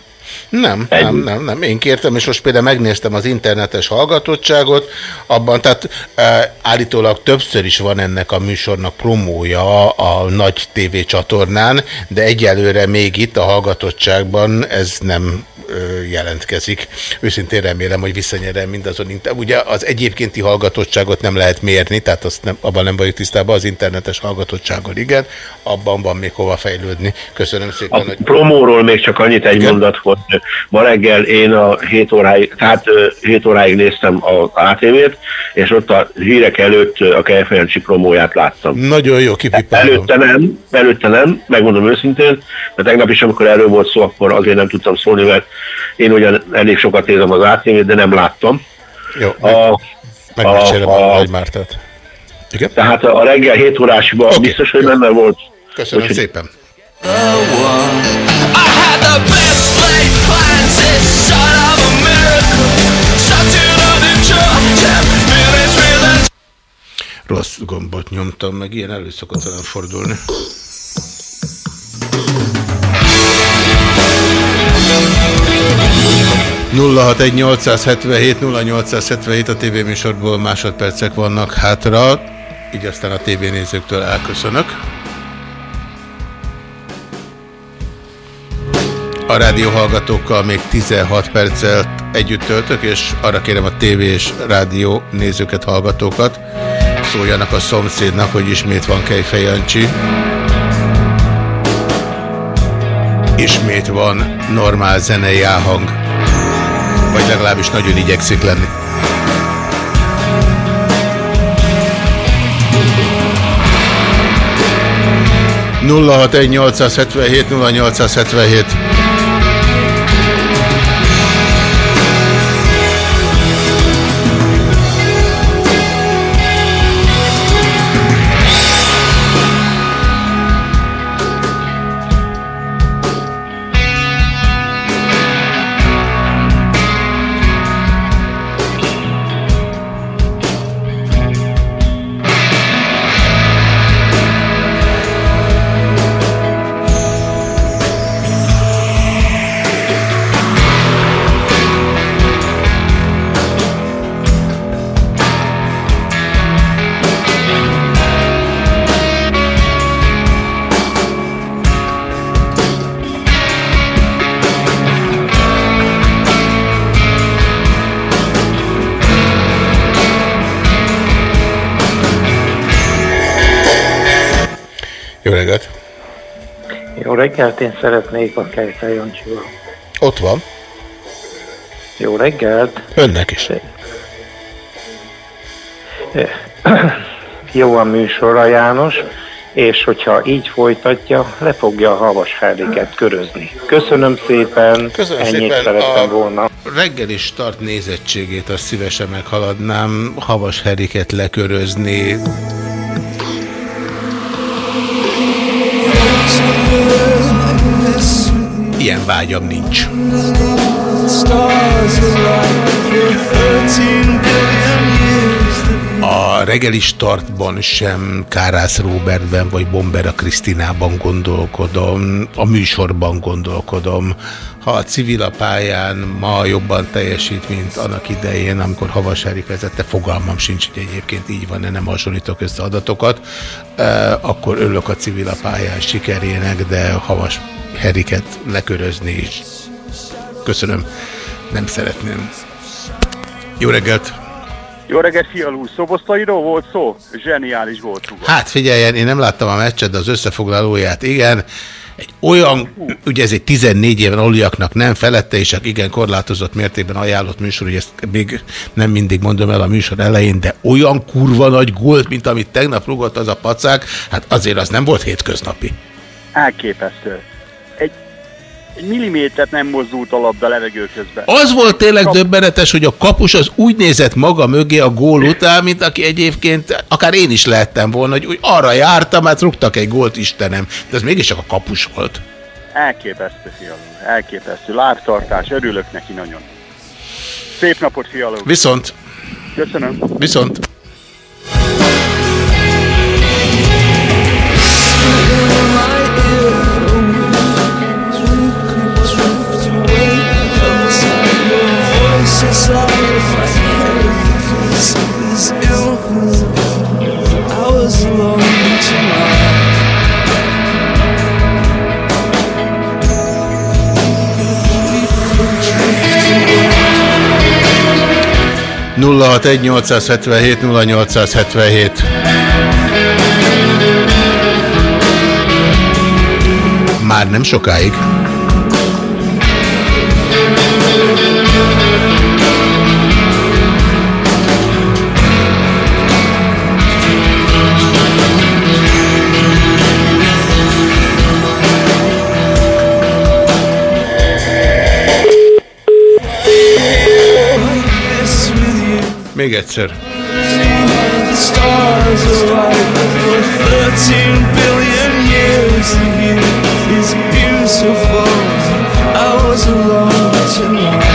Nem, nem, nem, nem. Én kértem, és most például megnéztem az internetes hallgatottságot, abban, tehát e, állítólag többször is van ennek a műsornak promója a nagy tévécsatornán, de egyelőre még itt a hallgatottságban ez nem ö, jelentkezik. Őszintén remélem, hogy visszanyerem mindazon. Ugye az egyébkénti hallgatottságot nem lehet mérni, tehát azt nem, abban nem vagyok tisztában, az internetes hallgatottsággal igen, abban van még hova fejlődni. Köszönöm szépen, A hogy... promóról még csak annyit egy Igen. mondat, hogy ma reggel én a 7 óráig, tehát ö, 7 óráig néztem az ATV-t, és ott a hírek előtt a Kejfejancsi promóját láttam. Nagyon jó, kipipálom. Előtte nem, előtte nem, megmondom őszintén, de tegnap is, amikor erről volt szó, akkor azért nem tudtam szólni, mert én ugyan elég sokat nézem az ATV-t, de nem láttam. Jó, a, Megmesélem a, a- Nagy Mártát. Igen? Tehát a reggel 7 órásban okay. biztos, hogy benne volt. Köszönöm Úgyhogy- szépen. I Rossz gombot nyomtam, meg ilyen elő szokott velem fordulni. egy 877 0877 a tévéműsorból másodpercek vannak hátra, így aztán a tévénézőktől elköszönök. A rádióhallgatókkal még 16 percet együtt töltök, és arra kérem a tévé és rádió nézőket, hallgatókat, szóljanak a szomszédnak, hogy ismét van Kejfej Jancsi. Ismét van normál zenei áhang. Vagy legalábbis nagyon igyekszik lenni. nulla hat egy 877 0877 reggelt, én szeretnék a Kejfej Jancsival. Ott van. Jó reggelt. Önnek is. Jó a műsora, János, és hogyha így folytatja, le fogja a havas herdéket körözni. Köszönöm szépen, Köszönöm ennyit szépen. szerettem A volna. reggeli start nézettségét azt szívesen meghaladnám, havas heriket lekörözni. Ilyen vágyam nincs. A reggeli startban sem Kárász Robertben vagy Bombera Krisztinában gondolkodom, a műsorban gondolkodom. Ha a civil a pályán ma jobban teljesít, mint annak idején, amikor Havas Erik vezette, fogalmam sincs, hogy egyébként így van, nem hasonlítok össze adatokat, eh, akkor örülök a civil a pályán sikerének, de Havas Heriket lekörözni is. Köszönöm. Nem szeretném. Jó reggelt! Jó reggelt, Fiala úr. Szoboszlairól volt szó? Zseniális volt. Uga. Hát figyeljen, én nem láttam a meccset, de az összefoglalóját igen. Egy olyan, ugye ez egy 14 éven aluljaknak nem felette, és csak igen korlátozott mértékben ajánlott műsor, hogy ezt még nem mindig mondom el a műsor elején, de olyan kurva nagy gólt, mint amit tegnap rugott az a pacák, hát azért az nem volt hétköznapi. Elképesztő. Egy, millimétert nem mozdult a labda levegő közben. Az volt tényleg döbbenetes, hogy a kapus az úgy nézett maga mögé a gól után, mint aki egyébként, akár én is lehettem volna, hogy úgy arra jártam, hát rúgtak egy gólt, Istenem. De ez mégiscsak a kapus volt. Elképesztő, Fiala úr. Elképesztő. Lábtartás. Örülök neki nagyon. Szép napot, Fiala úr. Viszont, Köszönöm. viszont. I 061 877 0877. Már nem sokáig. Of you is beautiful. I was alone tonight.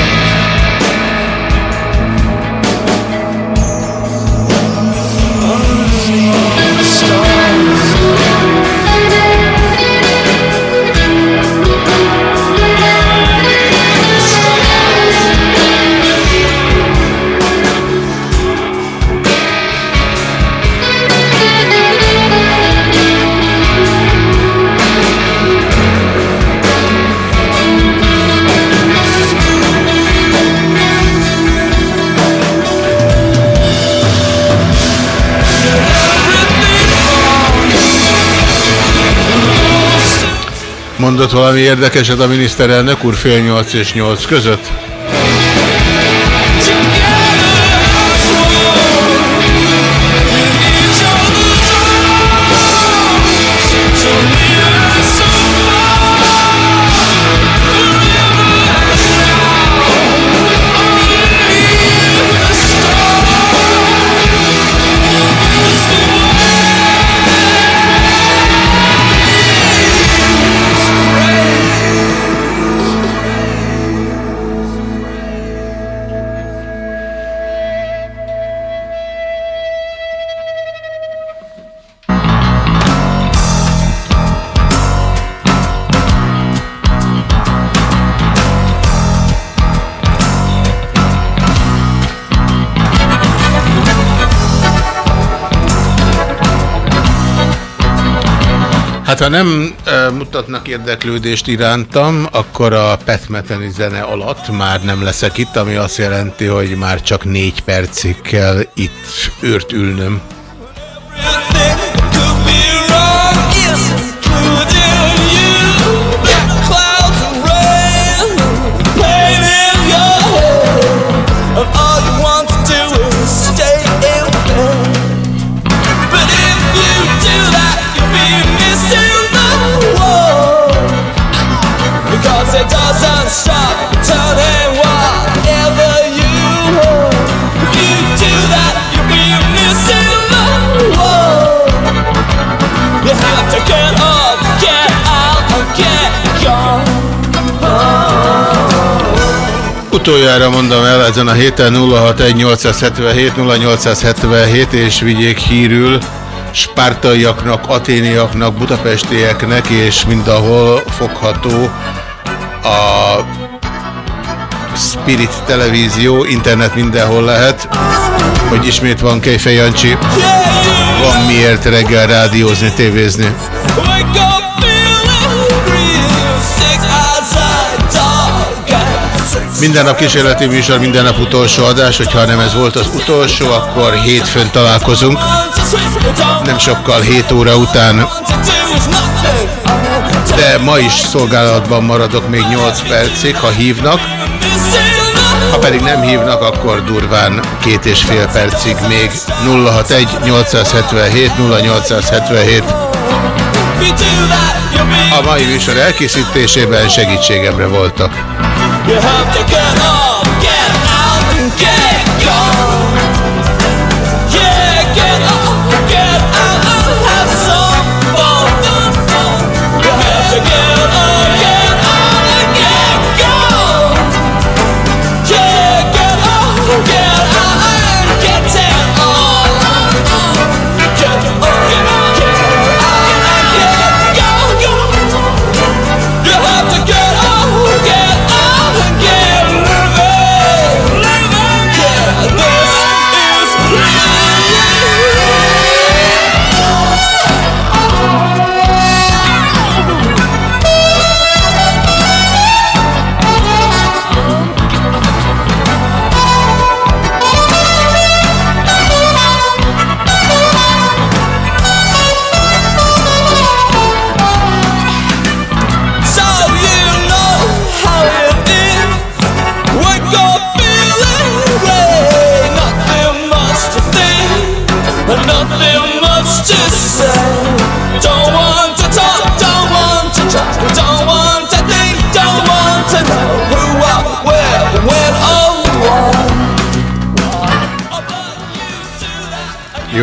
Mondott valami érdekeset a miniszterelnök úr fél nyolc és nyolc között? Hát ha nem e, mutatnak érdeklődést irántam, akkor a petmeteni zene alatt már nem leszek itt, ami azt jelenti, hogy már csak négy percig kell itt őrt ülnöm. Utoljára mondom el ezen a héten 061 877 0877 és vigyék hírül spártaiaknak, aténiaknak, budapestieknek és mindahol fogható a Spirit televízió, internet mindenhol lehet, hogy ismét van Kejfej Jancsi. Van miért reggel rádiózni, tévézni. Minden nap kísérleti műsor, minden nap utolsó adás, hogyha nem ez volt az utolsó, akkor hétfőn találkozunk. Nem sokkal 7 óra után. De ma is szolgálatban maradok még 8 percig, ha hívnak. Ha pedig nem hívnak, akkor durván két és fél percig még 061 877 0877. A mai műsor elkészítésében segítségemre voltak. You have to get up, get out get gone.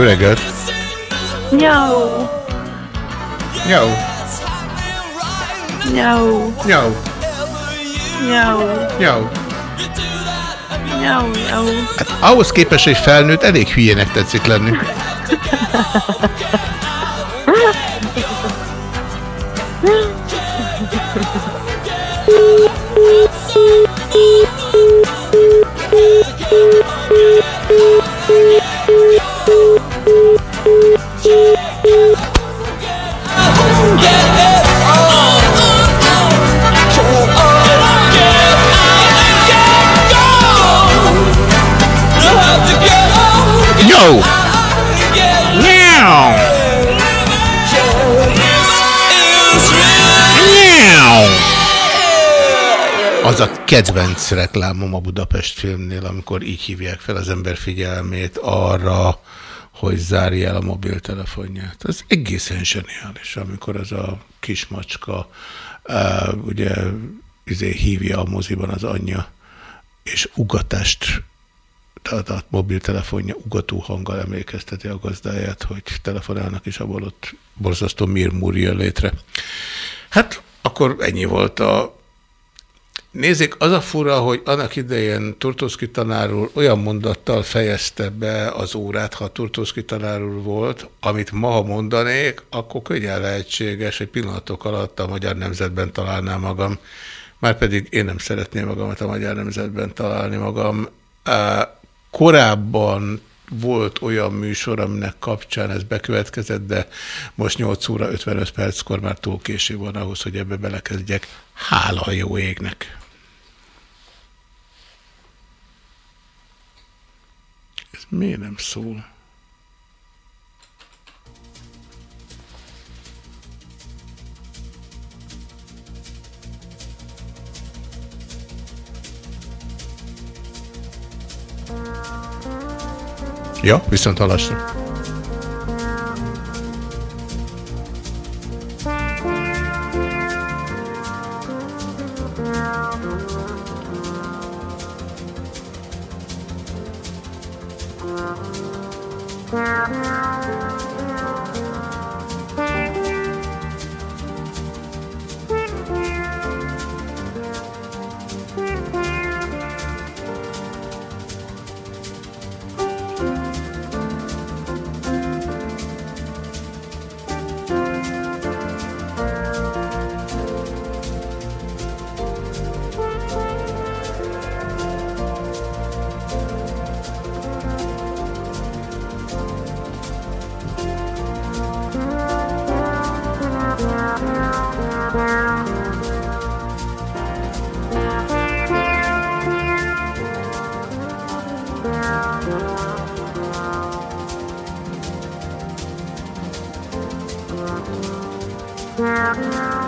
Jó reggelt! No. Jó. No. Jó. No. Jó. No. No. Hát ahhoz képest, hogy felnőtt, elég hülyének tetszik lenni. <laughs> kedvenc reklámom a Budapest filmnél, amikor így hívják fel az ember figyelmét arra, hogy zárja el a mobiltelefonját. Ez egészen zseniális, amikor az a kis macska uh, ugye izé hívja a moziban az anyja, és ugatást tehát a mobiltelefonja ugató hanggal emlékezteti a gazdáját, hogy telefonálnak, és abból ott borzasztó mirmúr jön létre. Hát akkor ennyi volt a Nézzék, az a fura, hogy annak idején Turtószki tanár úr olyan mondattal fejezte be az órát, ha Turtószki tanár úr volt, amit ma, mondanék, akkor könnyen lehetséges, hogy pillanatok alatt a Magyar Nemzetben találnám magam. Márpedig én nem szeretném magamat a Magyar Nemzetben találni magam. Korábban volt olyan műsor, aminek kapcsán ez bekövetkezett, de most 8 óra 55 perckor már túl késő van ahhoz, hogy ebbe belekezdjek. Hála a jó égnek! Miért nem szól? Ja, viszont hallásra. Música Yeah.